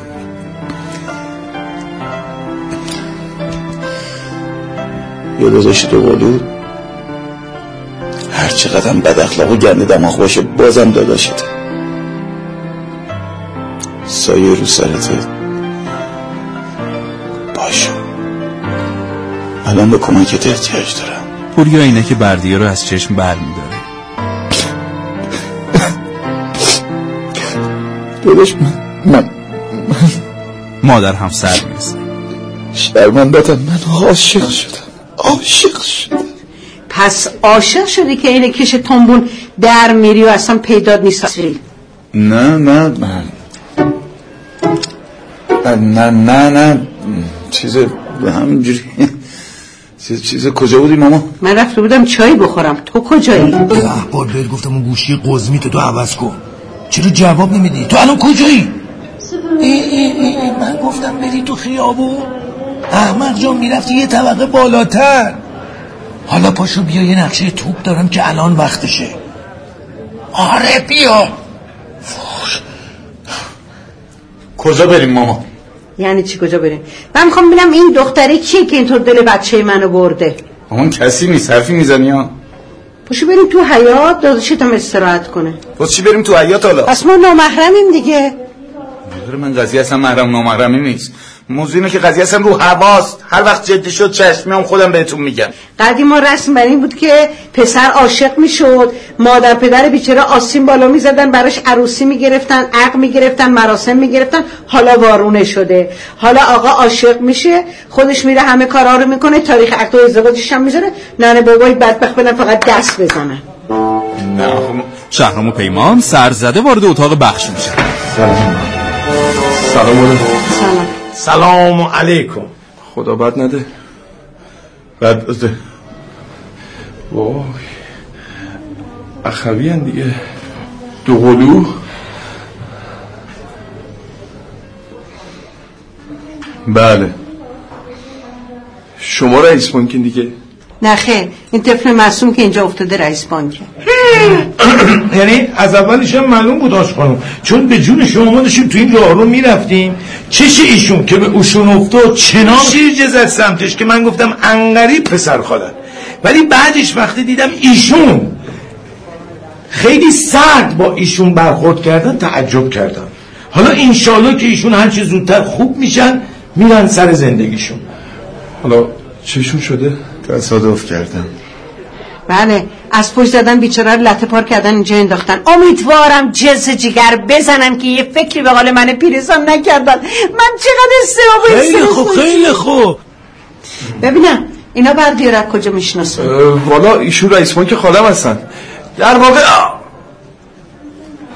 داداش تو قالو هر چقدر بد اخلاق و گنده دماغ باشه بازم داداشته سایه رو سرته باشو الان به کمکت احتیاج دارم. پوریا اینه که بردیا رو از چشم بر میداره داداش من من مادر هم سر می‌رسه شرمندتم من عاشق شدم. عاشق شدم. پس عاشق شدی که این کش تنبون در میری و اصلا پیداد نیست. نه نه من نه نه نه. چیز همینجوری چیز, چیز کجا بودی ماما؟ من رفته بودم چای بخورم. تو کجایی؟ ده بار بهت گفتم اون گوشی قزمی تو تو عوض کن. چرا جواب نمیدی؟ تو الان کجایی؟ ای ای ای ای من گفتم بری تو خیابون. احمق جان می‌رفتی یه طبقه بالاتر. حالا پاشو بیا یه نقشه توپ دارم که الان وقتشه. آره بیا. کجا بریم ماما؟ یعنی چی کجا بریم؟ من می‌خوام ببینم این دختره کیه که اینطور دل بچه منو برده. اون کسی نیست حرفی می‌زنی ها. پاشو بریم تو حیات داداشتم استراحت کنه. باز چی بریم تو حیات حالا؟ پس ما نامحرمیم دیگه. نظر من قضیه اصلا محرم نامحرمی نیست. موضوع اینه که قضیه اصلا رو هواست هر وقت جدی شد چشم میام خودم بهتون میگم. قدیم ما رسم بر این بود که پسر عاشق می‌شد. مادر پدر بیچاره آسین بالا می‌زدن براش عروسی می‌گرفتن عقد می‌گرفتن مراسم می‌گرفتن. حالا وارونه شده. حالا آقا عاشق میشه. خودش میره همه کارا رو می‌کنه. تاریخ عقد و ازدواجش هم می‌ذاره. ننه بابای بدبخت بدن فقط دست بزنن نه شهرام و پیمان سرزده وارد اتاق بخش میشه سلام. سلام علیکم. سلام سلام علیکم خدا بد نده. بعد بده. وای. اخوی هن دیگه. دو قلو. بله. شما رئیس بانکین دیگه. نه خیر. این طفل معصوم که اینجا افتاده رئیس بانکه [coughs] یعنی از اولش هم معلوم بود آش خانم. چون به جون شما ما داشتیم تو این راه رو می‌رفتیم. چش ایشون که به اوشون افتاد چنان شیرجه زد سمتش که من گفتم انقریب پسر خالد ولی بعدش وقتی دیدم ایشون خیلی سرد با ایشون برخورد کردن تعجب کردم. حالا انشالله که ایشون هرچی زودتر خوب میشن میرن سر زندگیشون. حالا چشون شده؟ تصادف کردم. بله از پشت زدن بیچاره رو لطه پار کردن اینجا انداختن. امیدوارم جز جگر بزنن که یه فکری به حال من پیرزان نکردن. من چقدر استرابه خیلی خوب خیلی خوب. ببینم اینا بردیار از کجا می‌شناسن؟ والا ایشون رئیس بانک خالم هستن. در واقع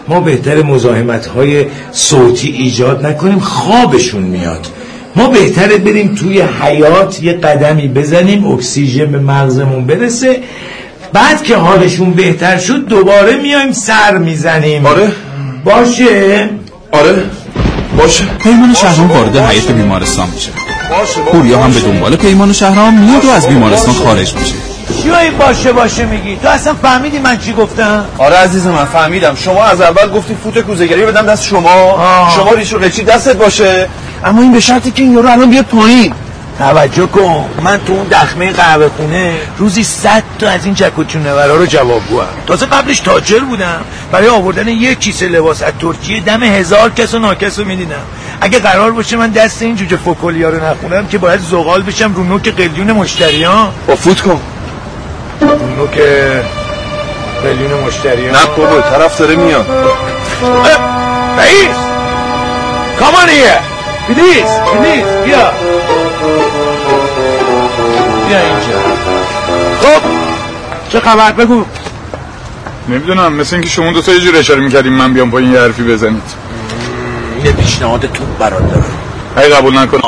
ما بهتر مزاحمت های صوتی ایجاد نکنیم خوابشون میاد. ما بهتره بریم توی حیات یه قدمی بزنیم اکسیژن به مغزمون برسه. بعد که حالشون بهتر شد دوباره میایم سر می‌زنیم. آره. باشه؟ آره. باشه. پیمان شهرام وارد حیات بیمارستان میشه. باشه پوریا هم به دنبال پیمان شهرام میاد و از بیمارستان خارج میشه. چی این باشه باشه میگی. تو اصلا فهمیدی من چی گفتم؟ آره عزیز من فهمیدم. شما از اول گفتی فوت کوزگری بدم دست شما. آه. شما ریش و قیچی دستت باشه. اما این به شرطی که این یارو الان بیاد پایین. توجه کن. من تو اون دخمه قهوه خونه روزی صد تا از این جک و جونورا رو جوابگوام تازه قبلش تاجر بودم. برای آوردن یک کیسه لباس از ترکیه دم هزار کس و ناکس رو می‌دیدم. اگه قرار باشه من دست این جوجه فکولیا رو نخونم که باید زغال بشم رو نوک قلیون مشتریان. با فوت کن. رو نوک قلیون مشتریان. نه بابا طرف داره میاد. رئیس! come on here please please بیا بیا اینجا خب چه خبر بگو نمی‌دونم مثل اینکه شما دو تا یه جور اشاره می‌کردیم من بیام پایین یه حرفی بزنید یه پیشنهاد تو برات دارم هی قبول نکن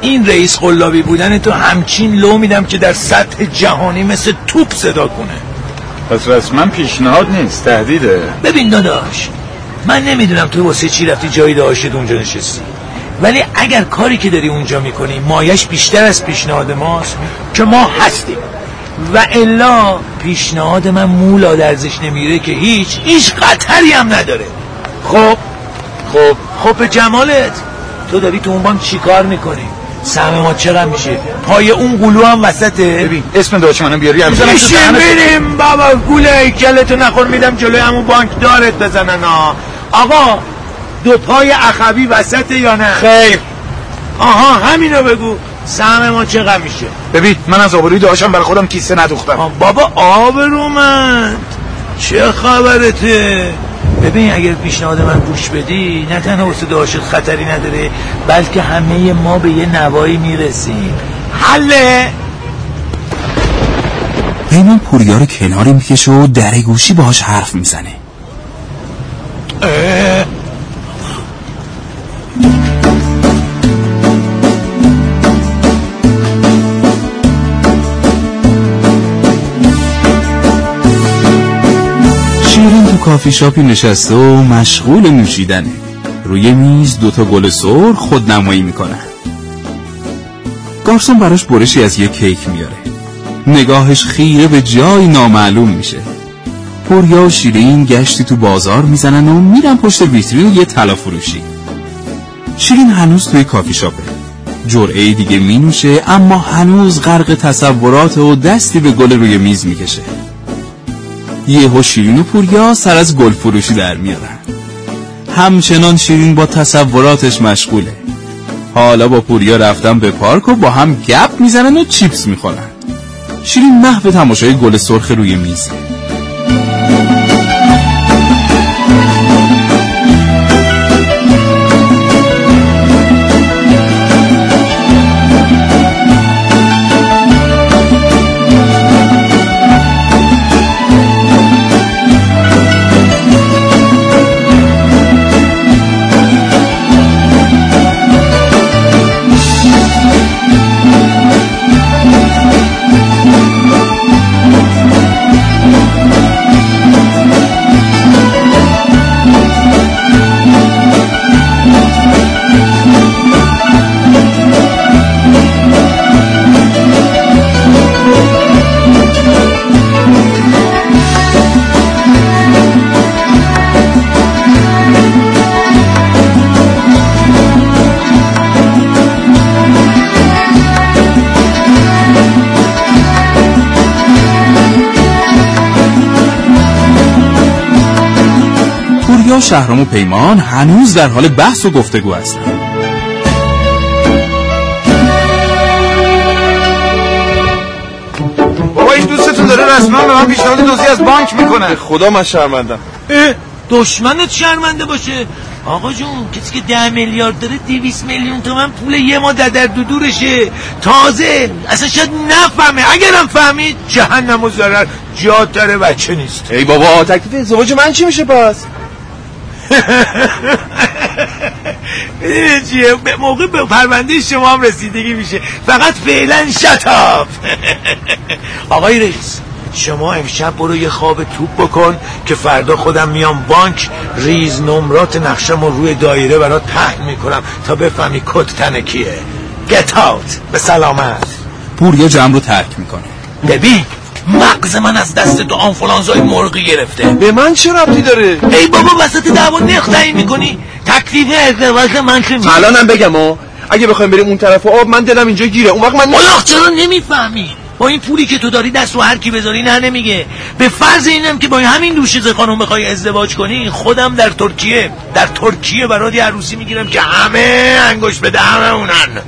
این رئیس قلابی بودن تو همچین لو میدم که در سطح جهانی مثل توپ صدا کنه. پس رسما پیشنهاد نیست تهدیده. ببین داداش من نمی‌دونم تو واسه چی رفتی جایی داشت اونجا نشستی. ولی اگر کاری که داری اونجا می‌کنی مایش بیشتر از پیشنهاد ماست که ما هستیم. و الا پیشنهاد من مولا درزش نمیره که هیچ هیچ خطری هم نداره. خب خب خب به جمالت. تو داری تو اون بانک چی کار می‌کنی؟ سهم ما چقدر میشه؟ پای اون قلو هم وسطه. ببین اسم داشت منو بیاری هم بشین بریم بابا گوله هیکلتو نخور میدم جلوی همون بانک. دارت بزنن آقا دو پای اخوی وسط یا نه؟ خیر. آها همینو بگو. سهم ما چقدر میشه؟ ببین من از آبروی داشتم برای خودم کیسه ندوختم. بابا آبرومند. چه خبرته؟ ببین اگر پیشنهاد من گوش بدی نه تنها واسه داشت خطری نداره بلکه همه ما به یه نوایی می‌رسیم. حله؟ پیمان پوریا رو کناری می‌کشه و در گوشی باهاش حرف می‌زنه. کافی شاپی نشسته و مشغول نوشیدنه روی میز دوتا گل سرخ خود نمایی می‌کنن گارسون براش برشی از یه کیک میاره نگاهش خیره به جای نامعلوم میشه. پوریا و شیرین گشتی تو بازار می‌زنن و میرن پشت ویترین یه طلا فروشی. شیرین هنوز توی کافی شاپه. جرعه دیگه می نوشه اما هنوز غرق تصورات و دستی به گل روی میز می‌کشه. یهو شیرین و پوریا سر از گل فروشی در میارن. همچنان شیرین با تصوراتش مشغوله. حالا با پوریا رفتن به پارک و با هم گپ می‌زنن و چیپس می‌خورن. شیرین محو تماشای گل سرخ روی میز. شهرام و پیمان هنوز در حال بحث و گفتگو هستن بابا این دوستتون داره رسما به من پیشنهاد دزدی از بانک می‌کنه. خدا من شرمندم. اه، دشمنت شرمنده باشه. آقا جون کسی که ده میلیارد داره دیویس میلیون تومن پول یه ما در دو دورشه. تازه اصلا شاید نفهمه. اگرم فهمید جهنم و ضرر جا داره بچه نیست. ای بابا تکلیف ازدواج من چی میشه پس؟ چیه؟ به موقع به پرونده شما هم رسیدگی میشه. فقط فعلا شتاب [laughs] آقای رئیس شما امشب برو یه خواب توپ بکن که فردا خودم میام بانک. ریز نمرات نقشم رو روی دایره برات پهن می‌کنم تا بفهمی کت تن کیه. گت اوت به سلامت. پوریا جمع رو ترک می‌کنه. ببین. مغز من از دست تو آنفولانزای مرغی گرفته. به من چه ربطی داره؟ ای بابا وسط دعوا نخ تعیین می‌کنی؟ تکلیف ازدواج من چه میشه الانم بگم ها اگه بخوایم بریم اون طرف آب من دلم اینجا گیره. اون وقت من اولاخ چرا نمی‌فهمی؟ با این پولی که تو داری دست و هر کی بذاری نه نمیگه. به فرض اینم که با همین دوشیزه خانم بخوای ازدواج کنی خودم در ترکیه در ترکیه برات یه عروسی می‌گیرم که همه انگوش به دهن اونن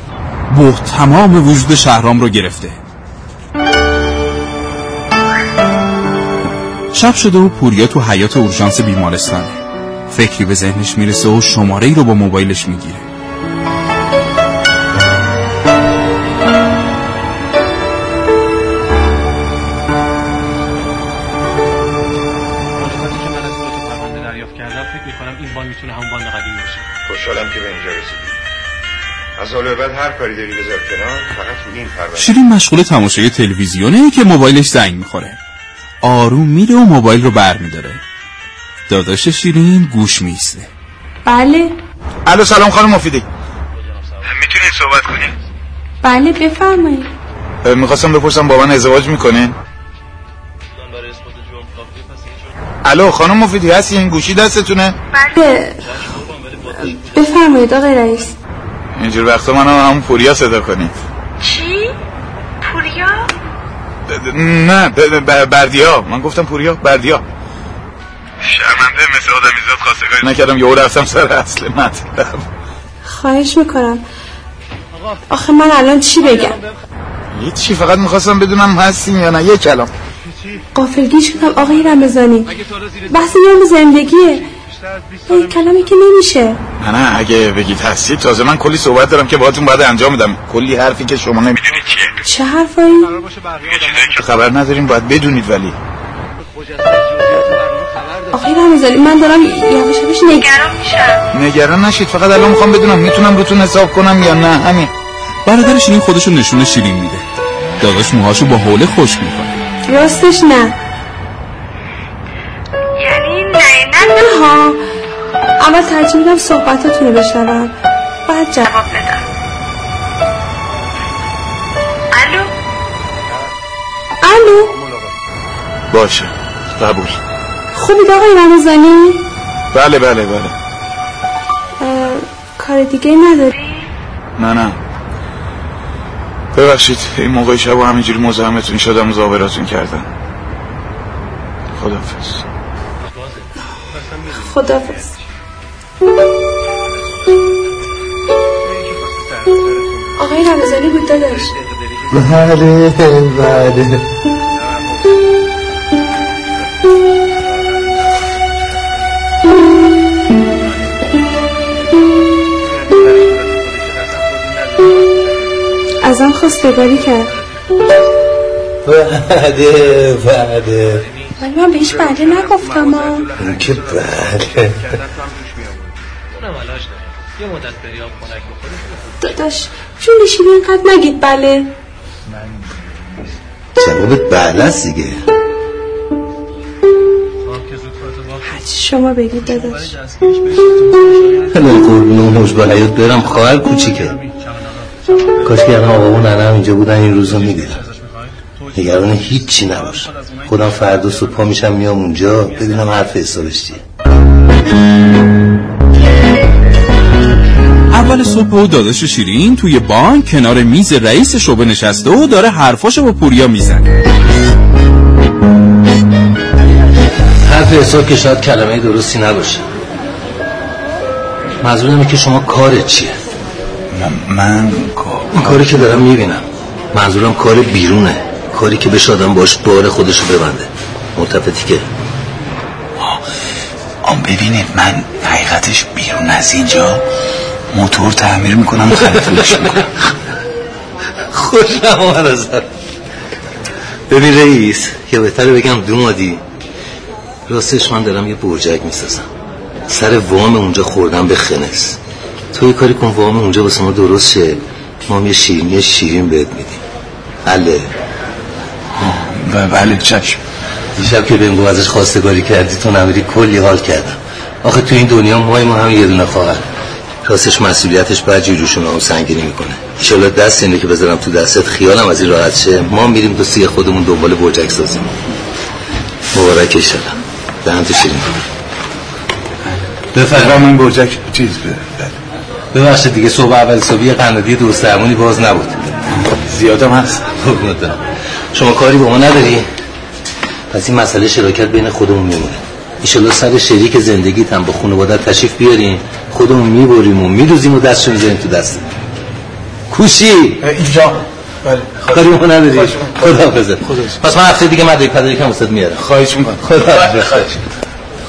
بوه تمام وجود شهرام رو گرفته. شب شده و پوریا تو حیات اورژانس بیمارستانه. فکری به ذهنش می‌رسه و شماره ای رو با موبایلش می‌گیره. دریافت کردم فکر می‌کنم این بان می‌تونه همون باند قدیم باشه خوشحالم که به اینجا رسیدی. از بعد هر کاری داری بذار کنار فقط روی این پرونده. شیرین مشغول تماشای تلویزیونه که موبایلش زنگ می‌خوره. آروم میره و موبایل رو بر میداره داداش شیرین گوش میسته بله. الو سلام خانم مفیدی. می‌تونی صحبت کنی بله بفرمایید. می‌خواستم بپرسم با من ازدواج می‌کنین؟ الو خانم مفیدی هستی این گوشی دستتونه؟ بله. بفرمایید آقای رئیس. اینجور وقتا منو همون پوریا صدا کنید چی؟ پوریا؟ نه بردیا. من گفتم پوریا بردیا. شرمنده مثل آدمیزاد خواستگاری نکردم یهو رفتم سر اصل مطلب. خواهش می‌کنم. آخه من الان چی بگم؟ چی فقط می‌خواستم بدونم هستین یا نه. یه کلام. قافلگیر شدم آقای رمضانی. بحث یوم زندگیه. این کلامی که نمیشه. نه نه اگه بگید هستید تازه من کلی صحبت دارم که باهاتون باید انجام بدم کلی حرفی که شما نمی‌دونید چیه؟ چه حرفایی؟ خبر نداریم باید بدونید ولی. آقای رمضانی من دارم یواش یواش نگران نگران نشید فقط الان می‌خوام بدونم می‌تونم روتون حساب کنم یا نه همین. برادر شیرین خودشو نشون شیرین میده. داداش موهاشو با حوله خشک می‌کنه. راستش نه. یعنی ها اول ترجیح میدم صحبتاتون رو بشنوم. بعد جواب بدم. الو؟ الو؟ باشه. قبول. خوبید آقای رمزانی بله بله بله. کار دیگه نداری؟ نه نه. ببخشید این موقع شب و همینجوری مزاحمتون شدم و زابراتون کردم. خدافز خدافز آقای رمزانی بود داداش. بله بله. ازم خواستگاری کرد. بله بله. ولی من بهش بله نگفتم اون که بله. داداش چون نشینی اینقدر نگید بله. جوابت بله است دیگه. هرچی شما بگید داداش. حالا قربون اون حجب حیات برم. خواهر کوچیکه. کاش که الان آقا و ننم اینجا بودن این روزو می‌دیدم نگران هیچی نباش. خودم فردا صبح پا میشم میام اونجا ببینم حرف حسابش چیه. اول صبح و داداش شیرین توی بانک کنار میز رئیس شعبه نشسته و داره حرفاشو با پوریا می‌زنه. حرف حساب که شاید کلمه درستی نباشه. منظورمه که شما کارت چیه؟ من این کاری که دارم می‌بینم. منظورم کار بیرونه. کاری که بشه آدم باش بار خودشو ببنده. ملتفتی که. آم ببینید من حقیقتش بیرون از اینجا موتور تعمیر می‌کنم و خریدش می‌کنم. خوشم آمد ازت ببین رئیس یا بهتره بگم دو مادی راستش من دارم یه برجک می‌سازم. سر وام اونجا خوردم به خنس. تو یه کاری کن وام اونجا واسه ما درست شه. ما یه شیرینی شیرین بهت میدیم. حله بله چشم. دیشب که بهم ازش خواستگاری کردی تو نمیری کلی حال کردم. آخه تو این دنیا مای ما هم یه دونه خواهر. راستش مسئولیتش بعد جوجوشون هم سنگینی می‌کنه. ایشالله دست اینه که بذارم تو دستت. خیالم از این راحت شه. ما میریم تو سی خودمون دنبال برجک سازیم. مبارک ایشالله دهن تو شیرین بفرم این برجک چیز ببخشید دیگه صبح اول صبحی یه قنادی دوست درمونی باز نبود. زیادم هست. برم. شما کاری با ما نداری؟ پس این مسئله شراکت بین خودمون میمونه. ایشالله سر شریک زندگیت هم با خانوادت تشریف بیاریم خودمون می‌بریم و میدوزیم و دستشو می‌ذاریم تو دست. کوشی؟ اینجا. بله کاری ما نداری. خدا حافظت پس من هفته دیگه مدرک پدرکم واسه میارم. خواهش می‌کنم. خدا.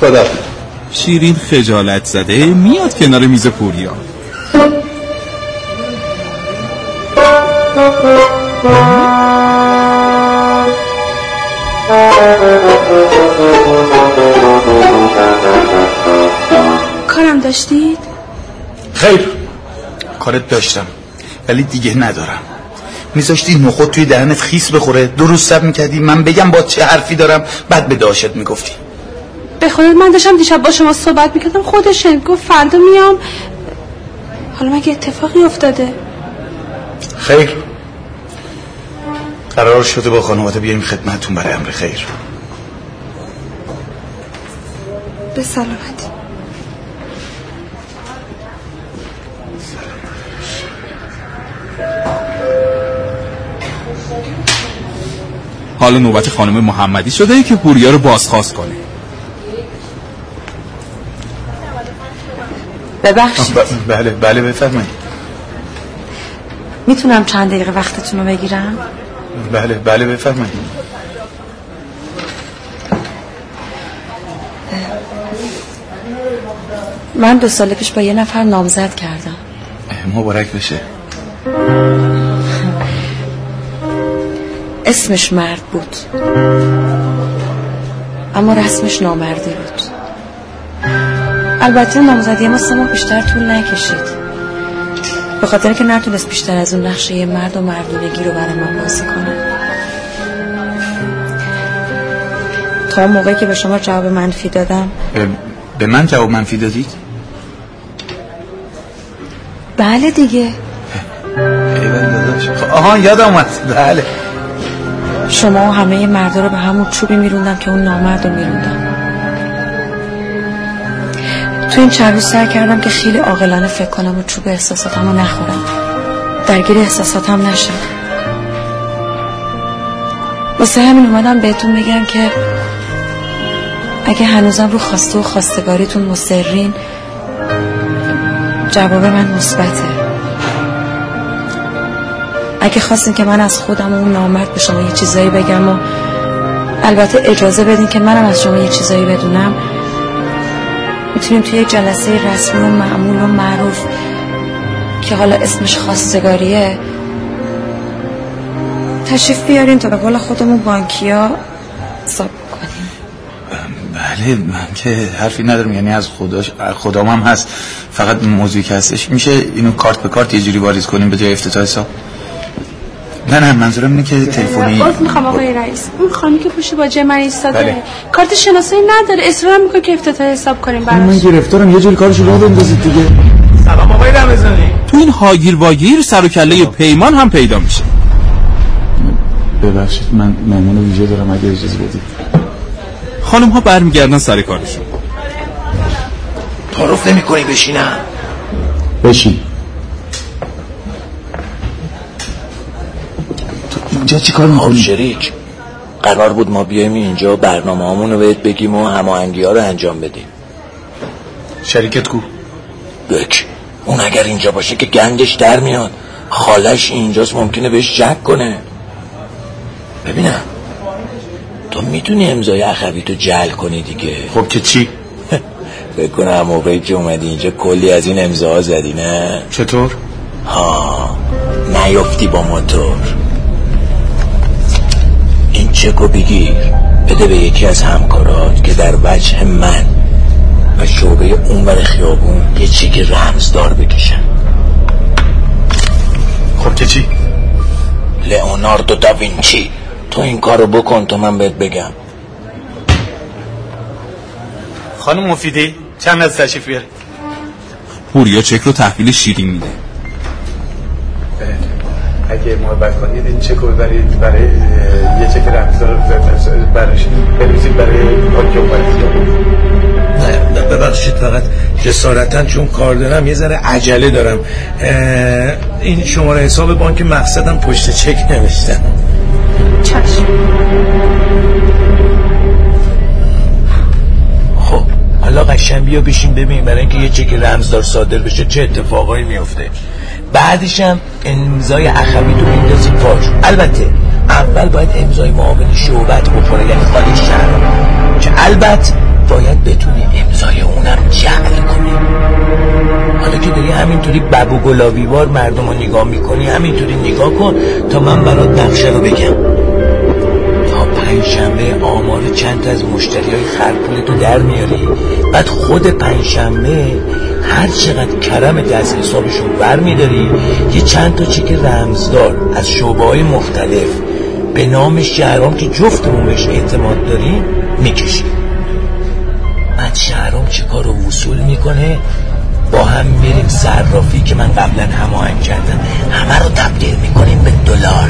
خدا شیرین خجالت زده میاد کنار میز پوریا. [laughs] کارم داشتید؟ خیر. کارت داشتم ولی دیگه ندارم. میذاشتی نخود توی دهنت خیس بخوره دو روز سب می‌کردی من بگم با چه حرفی دارم بعد به داشت می‌گفتی. به خودت من داشتم دیشب با شما صحبت می‌کردم خودشه. گفت فردا میام. حالا مگه اتفاقی افتاده؟ خیر. قرار شده با خانواده بیایم خدمتتون برای امر خیر. به سلامتی. حالا نوبت خانم محمدی شده که پوریا رو بازخواست کنه. ببخشید. ب- بله بله بفرمایید. می‌تونم چند دقیقه وقتتون رو بگیرم؟ بله بله بفرمایید. من دو سال پیش با یه نفر نامزد کردم. مبارک بشه. اسمش مرد بود. اما رسمش نامردی بود. البته نامزدی ما سه ماه بیشتر طول نکشید. به خاطر که نتونست بیشتر از اون نقشه مرد و مردونگی رو برای من بازی کنه. تا موقعی که به شما جواب منفی دادم. به من جواب منفی دادید؟ بله دیگه. خب، آها یاد آمد بله. شما و همه مردا رو به همون چوبی میروندم که اون نامرد رو میروندم. تو این چند روز سعی کردم که خیلی عاقلانه فکر کنم و چوب احساساتم رو نخورم. درگیر احساساتم نشم. واسه همین اومدم بهتون بگم که اگه هنوزم رو خواسته و خواستگاریتون مصرین جواب من مثبته. اگه خواستین که من از خودم اون نامرد به شما یه چیزایی بگم و البته اجازه بدین که منم از شما یه چیزایی بدونم می‌تونیم توی یک جلسه رسمی و معمول و معروف که حالا اسمش خواستگاریه تشریف بیارین تا به قول خودمون بانکیا حساب کنیم. بله من که حرفی ندارم یعنی از خداش خدام هم هست. فقط موضوعی که هستش. میشه اینو کارت به کارت یه جوری واریز کنیم به جای افتتاح حساب؟ نه نه منظورم اینه که تلفنی باز می‌خوام آقای رئیس. اون خانمی که پشت باجه من ایستاده بله. کارت شناسایی نداره. اصرار می‌کنه که افتتاح حساب کنیم من براش گرفتارم. یه جوری کارشو راه بندازید دیگه. سلام آقای رمزانی تو این هاگیر واگیر سر و کله پیمان هم پیدا میشه. ببخشید من مهمون ویژه دارم. اگه اجازه بدید. خانم ها برمیگردن سر کارشون. تعارف نمی کنی بشینم بشین. اینجا چی کار می‌کنی؟ شریک قرار بود ما بیایم اینجا برنامه همون رو بهت بگیم و هماهنگی ها رو انجام بدیم. شریکت کو؟ بک. اون اگر اینجا باشه که گندش در میاد. خالش اینجاست ممکنه بهش جک کنه. ببینم. تو می‌تونی امضای اخوی تو جل کنی دیگه. خب که چی؟ [laughs] فکر کنم موقعی که اومدی اینجا کلی از این امضاها زدی نه؟ چطور؟ ها نیفتی با موتور. چکو بگیر. بده به یکی از همکارات که در وجه من و شعبه اونور خیابون یه چک رمزدار بکشن. خب که چی؟ لئوناردو داوینچی تو این کارو بکن تا من بهت بگم. خانم مفیدی چند از تشریف بیاره پوریا چک رو تحویل شیرین میده. اگه محبت کنید این چک رو ببرید برای یه چک رمزدار براش بنویسید برای نه ببخشید فقط جسارتا چون کار دارم یه ذره عجله دارم. این شماره حساب بانک مقصدم پشت چک نوشتم چشم. خب حالا قشنگ بیا بشین ببین برای اینکه یه چک رمزدار صادر بشه چه اتفاقایی میفته؟ بعدش هم امضای اخوی تو میندازی پاش. البته اول باید امضای معاون شعبت بخوره یعنی خالی شهر. که البته باید بتونی امضای اونم جمع کنی. حالا که داری همینطوری ببو گلابی بار مردم رو نگاه می‌کنی همینطوری نگاه کن تا من برات نقشه رو بگم. تا پنجشنبه آمار چند از مشتری های خرپول تو در میاری. بعد خود پنجشنبه هر چقدر کرم از حسابشون بر میداری یه چند تا چک رمزدار از شعبه های مختلف به نام شهرام که جفتمون بهش اعتماد داریم می‌کشیم. بعد شهرام چه کار رو وصول می‌کنه؟ با هم میریم صرافی که من قبلا هماهنگ کردم. همه رو تبدیل می‌کنیم به دلار.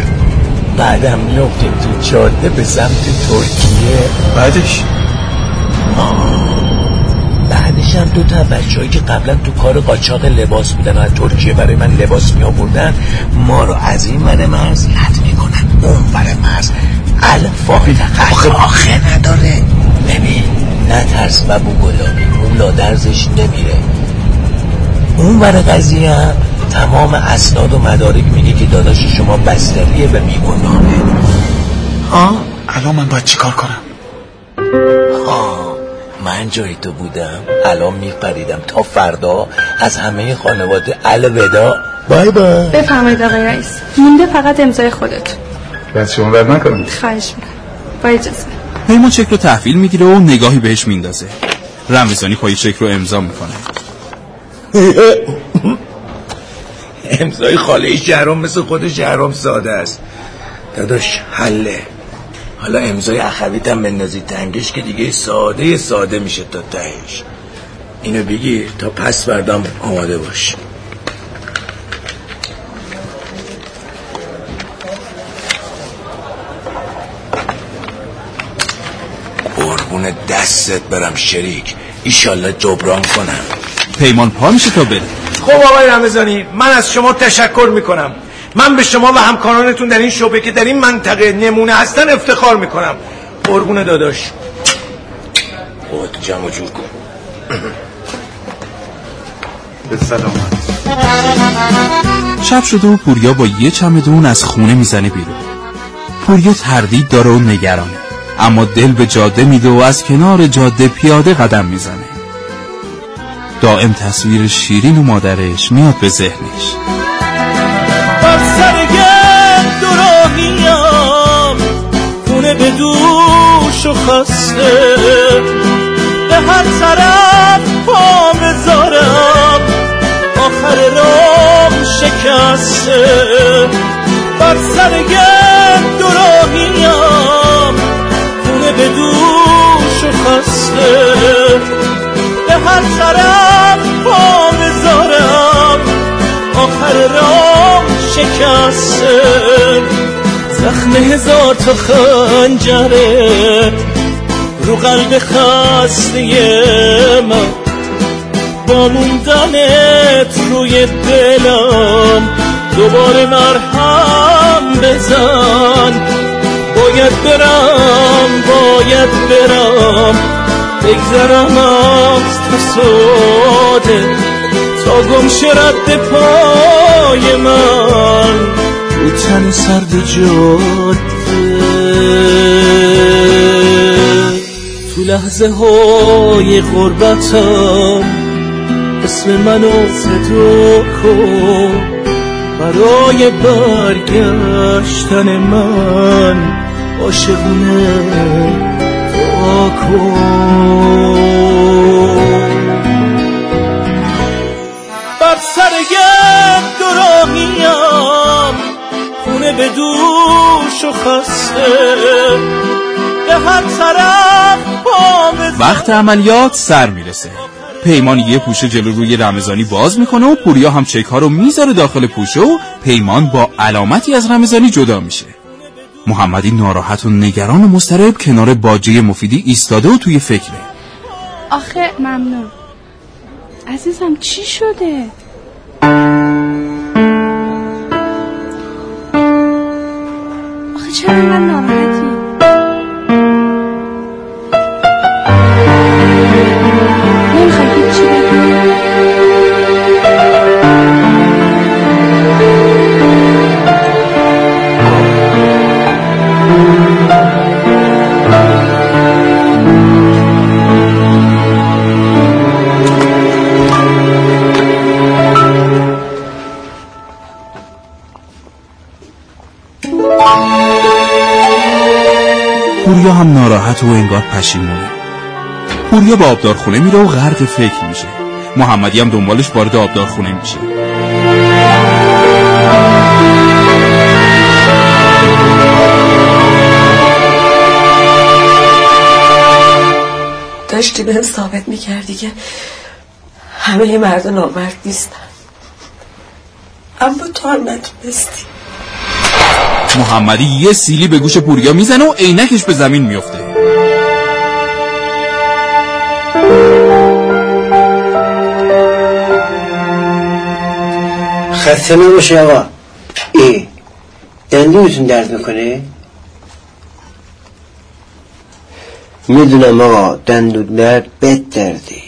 بعدم میفتیم تو جاده به سمت ترکیه. بعدش؟ بعدش هم دو تا بچه که قبلا تو کار قاچاق لباس بودن از ترکیه برای من لباس می آوردن ما رو از این ور مرز رد می‌کنن اون ور مرز. الفاقی آخه آخه نداره. ببین نترس ببو گلابی اون لادرزش نمیره. اون ور قضیه هم تمام اسناد و مدارک میگه که داداش شما بستریه و میگناهه ها الان من باید چیکار کنم؟ ها من جای تو بودم الان میپریدم. تا فردا از همه خانواده الودا بای بای. بفرمایید آقای رئیس. مونده فقط امضای خودت. دست شما رد نکنم خواهش می‌کنم. با اجازه. پیمان چک رو تحویل می‌گیره و نگاهی بهش میندازه. رمزانی پای چک رو امضا می‌کنه. [laughs] امضای خاله شهرام مثل خود شهرام ساده است. داداش حله. حالا امضای اخویتم بندازی تنگش که دیگه ساده ساده میشه تا تهش اینو بگیر تا پس بردم آماده باش. قربون دستت برم شریک. ایشالله جبران کنم. پیمان پا میشه تا بره خب آقای رمزانی من از شما تشکر می‌کنم. من به شما و همکارانتون در این شعبه که در این منطقه نمونه هستن افتخار می‌کنم. قربون داداش. خود جمع و جور کن. [clears throat] به سلامت. شب شده و پوریا با یه چمدون از خونه می‌زنه بیرون. پوریا تردید داره و نگرانه. اما دل به جاده میده و از کنار جاده پیاده قدم می‌زنه. دائم تصویر شیرین و مادرش میاد به ذهنش. به دوش و خسته. به هر طرف پا بذارم آخر رام شکسته. بر سر گرد و راهیم خونه به دوش و خسته. به هر طرف پا بذارم آخر راه شکسته. زخم هزار تا خنجره رو قلب خسته من. با موندنت روی دلم دوباره مرهم بزن. باید برم باید برم. بگذرم از تصاده تا گم رد پای من. رو تن سرد جاده تو لحظه های غربتم اسم منو صدا کن. برای برگشتن من عاشقونه دعا کن. به دوش و خسته. به هر طرف پا وقت عملیات سر می‌رسه. پیمان یه پوشه جلو روی رمضانی باز می‌کنه و پوریا هم چک ها رو می‌ذاره داخل پوشه و پیمان با علامتی از رمضانی جدا میشه. محمدی ناراحت و نگران و مضطرب کنار باجه مفیدی ایستاده و توی فکره. آخه ممنون. عزیزم چی شده؟ آخه چرا من ناراحتی؟ هم ناراحت و انگار پشیمونه پوریا به آبدارخونه میره و غرق فکر میشه. محمدی هم دنبالش وارد آبدارخونه میشه. داشتی بهم ثابت می‌کردی که همه مرد نامرد نیستن. اما تو هم نتونستی. محمدی یه سیلی به گوش پوریا می‌زنه و عینکش به زمین میفته. خسته نباشه آقا. ای دندونتون درد می‌کنه؟ می‌دونم آقا دندون درد بد درده.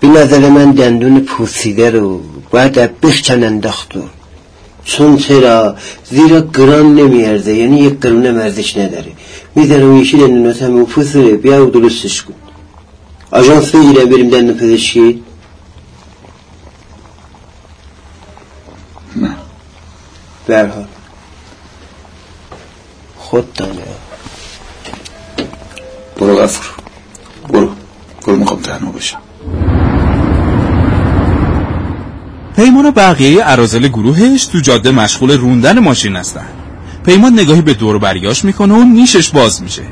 به نظر من دندون پوسیده رو باید از بخچن انداخت و چون چرا؟ زیرا گران نمیارزه یعنی یک گرون مرزش نداره. می‌ذارم یکی دندونات همه پوسیده بیا و درستش کن آژانس بگیرم بریم دندون پزشکی. هر حال خود دانه برو غفور. برو. برو می‌خوام تنها باشم. پیمان و بقیه عرازل گروهش تو جاده مشغول روندن ماشین هستن. پیمان نگاهی به دور بریاش می‌کنه و نیشش باز میشه.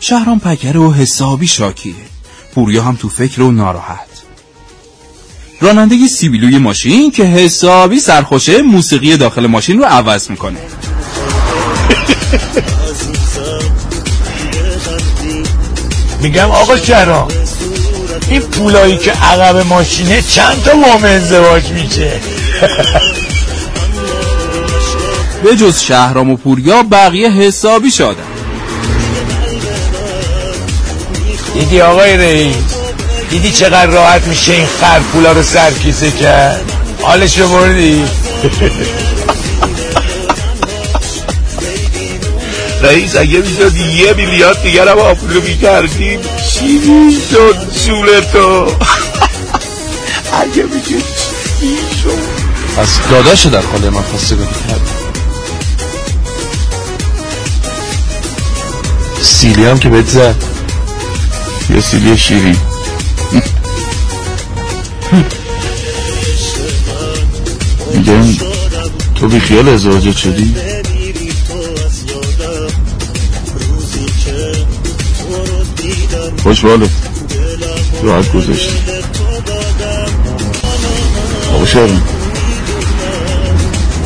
شهرام پکر و حسابی شاکیه. پوریا هم تو فکر و ناراحت. راننده سیبیلوی ماشین که حسابی سرخوشه موسیقی داخل ماشین رو عوض می‌کنه. [laughs] میگم آقا چرا این پولایی که عقب ماشینه چند تا وام ازدواج میشه؟ [laughs] به جز شهرام و پوریا بقیه حسابی شادن. دیدی آقای رئیس؟ دیدی چقدر راحت میشه این خر پولا رو سرکیسه کرد؟ حالشو بردی رئیس اگه می‌شد یه میلیارد دیگر هم آپولو می‌کردیم چی می‌شد سول تو اگه می‌شد چی می‌شد. از داداش در خاله من خواستگاری کرد سیلی هم که بهت زد. یه سیلی شیرین میگم تو بی خیال ازدواجت شدی؟ خوش باله. راحت گذاشتی آقا شهرم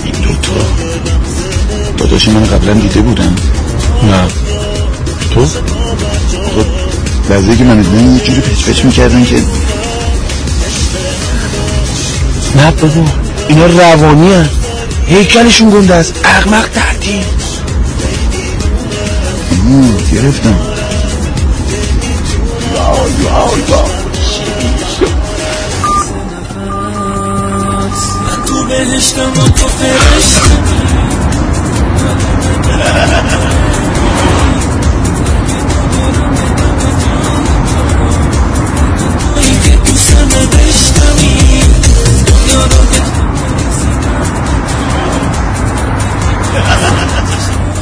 این دوتا. داداش من قبلا دیده بودم نه. تو؟ لحظه که من دیدم یه جوری پچ پچ می‌کردن که نه بابا اینا روانی هن. هیکلشون گنده است. اغمق ترتیب. آه، گرفتم. تو بهشتم و تو فرشتم.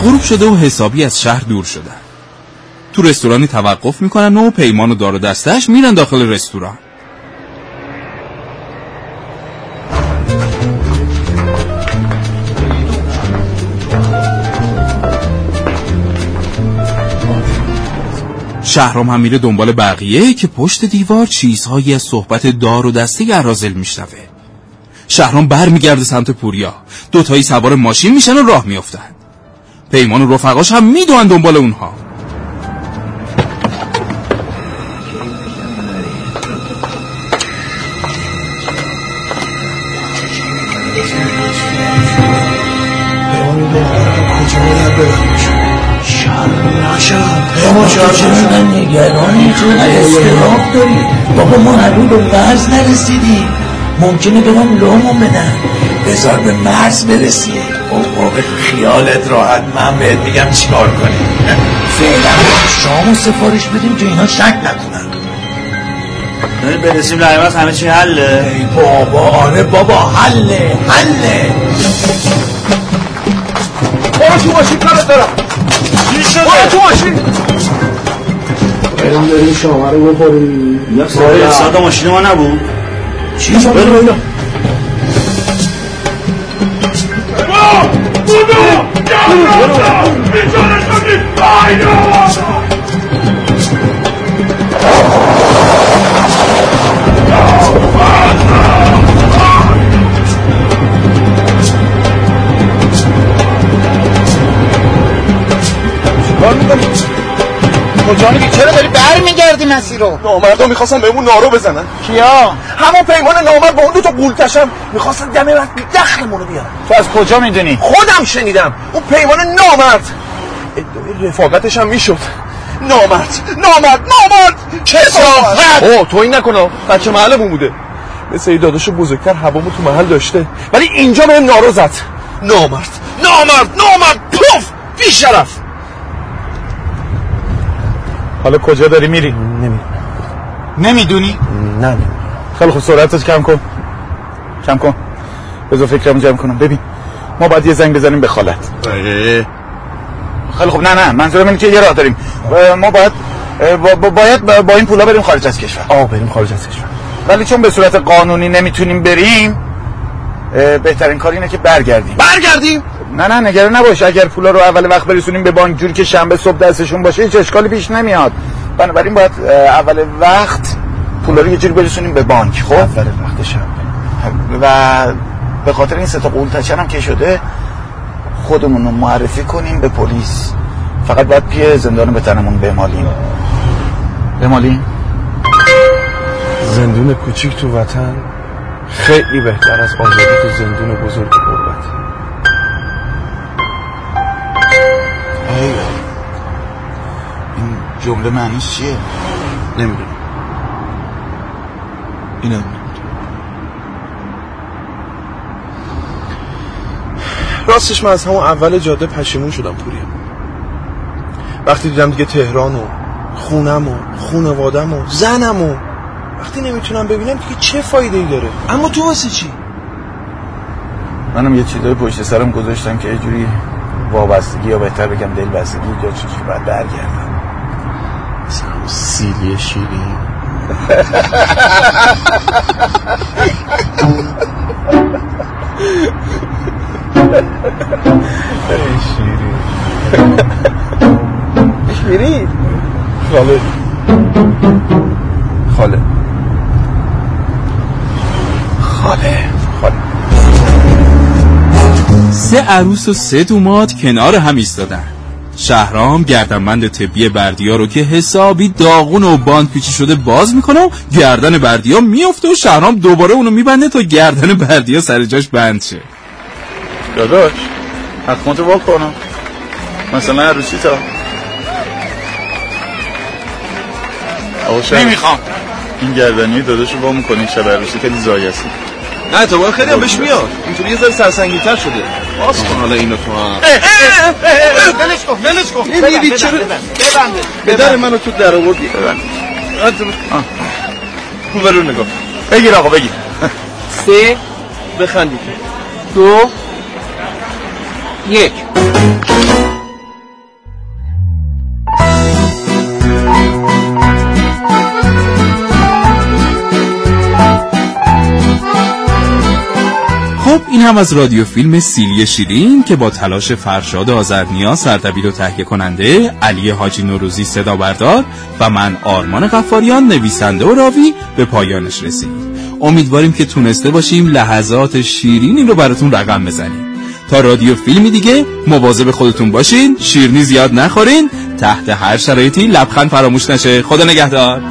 غروب شده و حسابی از شهر دور شدن تو رستورانی توقف می‌کنن و پیمان و دار و دستش میرن داخل رستوران. شهرام هم میره دنبال بقیه که پشت دیوار چیزهایی از صحبت دار و دسته ارازل میشنوه. شهرام بر میگرده سمت پوریا. دوتایی سوار ماشین میشن و راه میافتن. پیمان و رفقاش هم می‌دونن دنبال اونها استراب داری بابا ما هنوز به مرز نرسیدیم ممکنه برم لومو بدن بذار به مرز برسی به خیالت راحت من بهت میگم چیکار کنیم؟ فعلا شامو سفارش بدیم که اینا شک نکنن. برسیم لعیمت همه چی حله. ای بابا آره بابا حله حله. برو تو ماشین کارت دارم. چی شده؟ برو تو ماشین. بریم بریم شما رو بخوریم. یا سوار ساده ماشین ما نبود. چی شد بریم اینا کار می‌کنی کجا میری برمیگردی مسیر رو. نامردا می‌خواستن بهمون نارو بزنن. کیا؟ همون پیمان نامرد با اون دو تا قولتشم می‌خواستن دم وقت دخلمونو بیارن. تو از کجا می‌دونی؟ خودم شنیدم. اون پیمان نامرد. ادعای رفاقتش هم می‌شد. نامرد. نامرد. نامرد. کسافت اوه تو این نکنه بچه محلمون بوده. مثل این داداش بزرگتر هوامو تو محل داشته. ولی اینجا بهم نارو زد. نامرد. نامرد. نامرد. پوف! بی شرف حالا کجا داری میری؟ نمی نمی‌دونی؟ نه. خیلی خوب سرعتت کم کن. کم کن. بذار فکرم جمع کنم. ببین ما باید یه زنگ بزنیم به خالت. خیلی خوب. نه نه منظورم اینه که یه راه داریم. ما باید با- با- باید با- این پولا بریم خارج از کشور. آه بریم خارج از کشور. ولی چون به صورت قانونی نمی‌تونیم بریم بهترین کار اینه که برگردیم. برگردیم؟ نه نه نگران نباش. اگر پولا رو اول وقت برسونیم به بانک جوری که شنبه صبح دستشون باشه هیچ اشکالی پیش نمیاد. بنابراین باید اول وقت پولا رو یه جوری برسونیم به بانک خب؟ اول وقت شب و به خاطر این سه تا قولتچن هم که شده خودمون رو معرفی کنیم به پلیس. فقط باید پیه زندان بتنمون بمالیم. بمالیم؟ زندون کوچیک تو وطن خیلی بهتر از آزادی تو زندون بزرگ قربت جمله معنیش چیه؟ نمی‌دونم. اینم راستش من از همون اول جاده پشیمون شدم پوریم. وقتی دیدم دیگه تهران و خونم و خونوادم و زنم و وقتی نمی‌تونم ببینم دیگه چه فایده ای داره؟ اما تو واسه چی؟ منم یه چیزای پشت سرم گذاشتم که یه جوری وابستگی یا بهتر بگم دل بستگی یا چیزی باید برگردم. سیلی شیرین. شیرین؟ خاله. خاله. خاله. خاله. سه عروس و سه دومات کنار هم ایستادن. شهرام گردنبند طبی بردیا رو که حسابی داغون و باند پیچی شده باز می‌کنه و گردن بردیا میفته و شهرام دوباره اونو میبنده تا گردن بردیا سر جاش بند شه. داداش حکمت وا کنم. مثلا عروسی تا. نمی‌خوام. این گردنی داداش رو وا می‌کنی؟ شب عروسی خیلی زایستی نه اتفاقا خیلی هم بهش میاد. اینطوری یه ذره سرسنگی‌تر شده. باز کن حالا اینو تو هم. ولش کن ولش کن. این میدی چرا به در منو تو در آوردی. خوبه رو نگاه. بگیر آقا بگیر. [laughs] سه بخندید. دو یک. هم از رادیو فیلم سیلی شیرین که با تلاش فرشاد آزرنیا سردبیر و تهیه کننده علی حاجی نوروزی صدا بردار و من آرمان قفاریان نویسنده و راوی به پایانش رسید امیدواریم که تونسته باشیم لحظات شیرینی رو براتون رقم بزنیم. تا رادیو فیلمی دیگه مواظب خودتون باشین شیرنی زیاد نخورین تحت هر شرایطی لبخند فراموش نشه. خدا نگهدار.